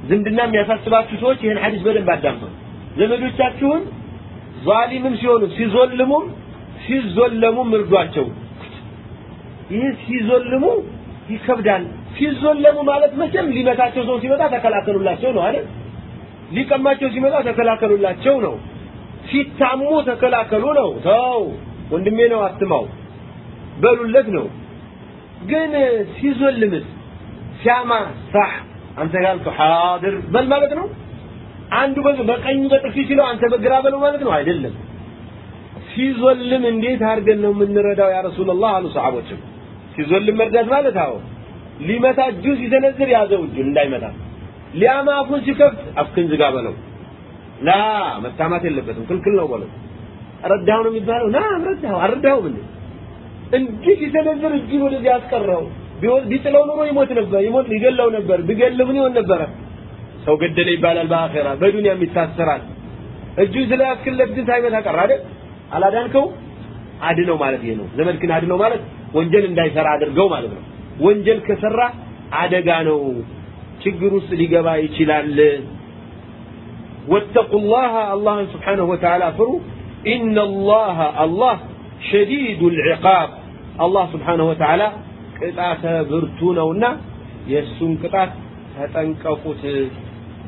ዝምድና የሚያሳስባችሁ ሰዎች ይህን ሐዲስ በደንብ አዳምጡ። ዘመዶቻችሁን ዛሊምም ሲሆኑ ሲዞልሙም ሲዞለሙም እርዷቸው። ይህ ሲዞልሙ ይከብዳል። ሲዞለሙ ማለት መቼም ሊመታቸው ሰው ሲመጣ ተከላከሉላቸው ነው አይደል? ሊቀማቸው ሲመጣ ተከላከሉላቸው ነው። ሲታሙ ተከላከሉ ነው። ተው ወንድሜ ነው አትማው በሉለት ነው። ግን ሲዞልምስ ሲያማ ሳህ አንተ ያልከው ሐድር በል ማለት ነው? አንዱ በቀኙ በጥፊ ሲለው አንተ በግራ በለው ማለት ነው? አይደለም። ሲዞልም እንዴት አድርገን ነው የምንረዳው? ያ ረሱላህ አሉ ሰሃቦችም ሲዞልም መርዳት ማለት አዎ። ሊመታ እጁ ሲሰነዝር ያዘው እጁ እንዳይመታ። ሊያማ አፉን ሲከፍት አፍክን ዝጋ በለው። ላ መታማት የለበትም። ክልክል ነው በለው። ረዳው ነው የሚባለው? ና ረዳው አረዳው ምን እንዲህ ሲሰነዝር እጁ ወደዚህ አስቀረው። ቢጥለው ኑሮ ይሞት ነበር ይሞት ይገለው ነበር ቢገል ምን ይሆን ነበረ ሰው ገደለ ይባላል በአኼራ በዱንያም ይታሰራል እጁ ስለያስክለት ግን ሳይመታ ቀረ አይደል አላዳንከው አድነው ማለት ይሄ ነው ዘመድክን አድነው ማለት ወንጀል እንዳይሰራ አድርገው ማለት ነው ወንጀል ከሰራ አደጋ ነው ችግር ውስጥ ሊገባ ይችላል واتقوا الله الله سبحانه وتعالى فروا إن الله الله شديد العقاب الله سبحانه وتعالى ቅጣተ ብርቱ ነውና የእሱን ቅጣት ተጠንቀቁት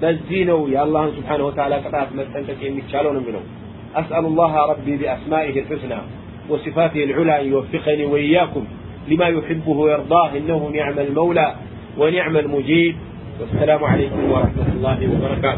በዚህ ነው የአላህን ስብሓንሁ ወተዓላ ቅጣት መጠንቀቅ የሚቻለው ነው የሚለው أسأل الله ربي بأسمائه الحسنى وصفاته العلى أن يوفقني وإياكم لما يحبه ويرضاه إنه نعم المولى ونعم المجيب والسلام عليكم ورحمة الله وبركاته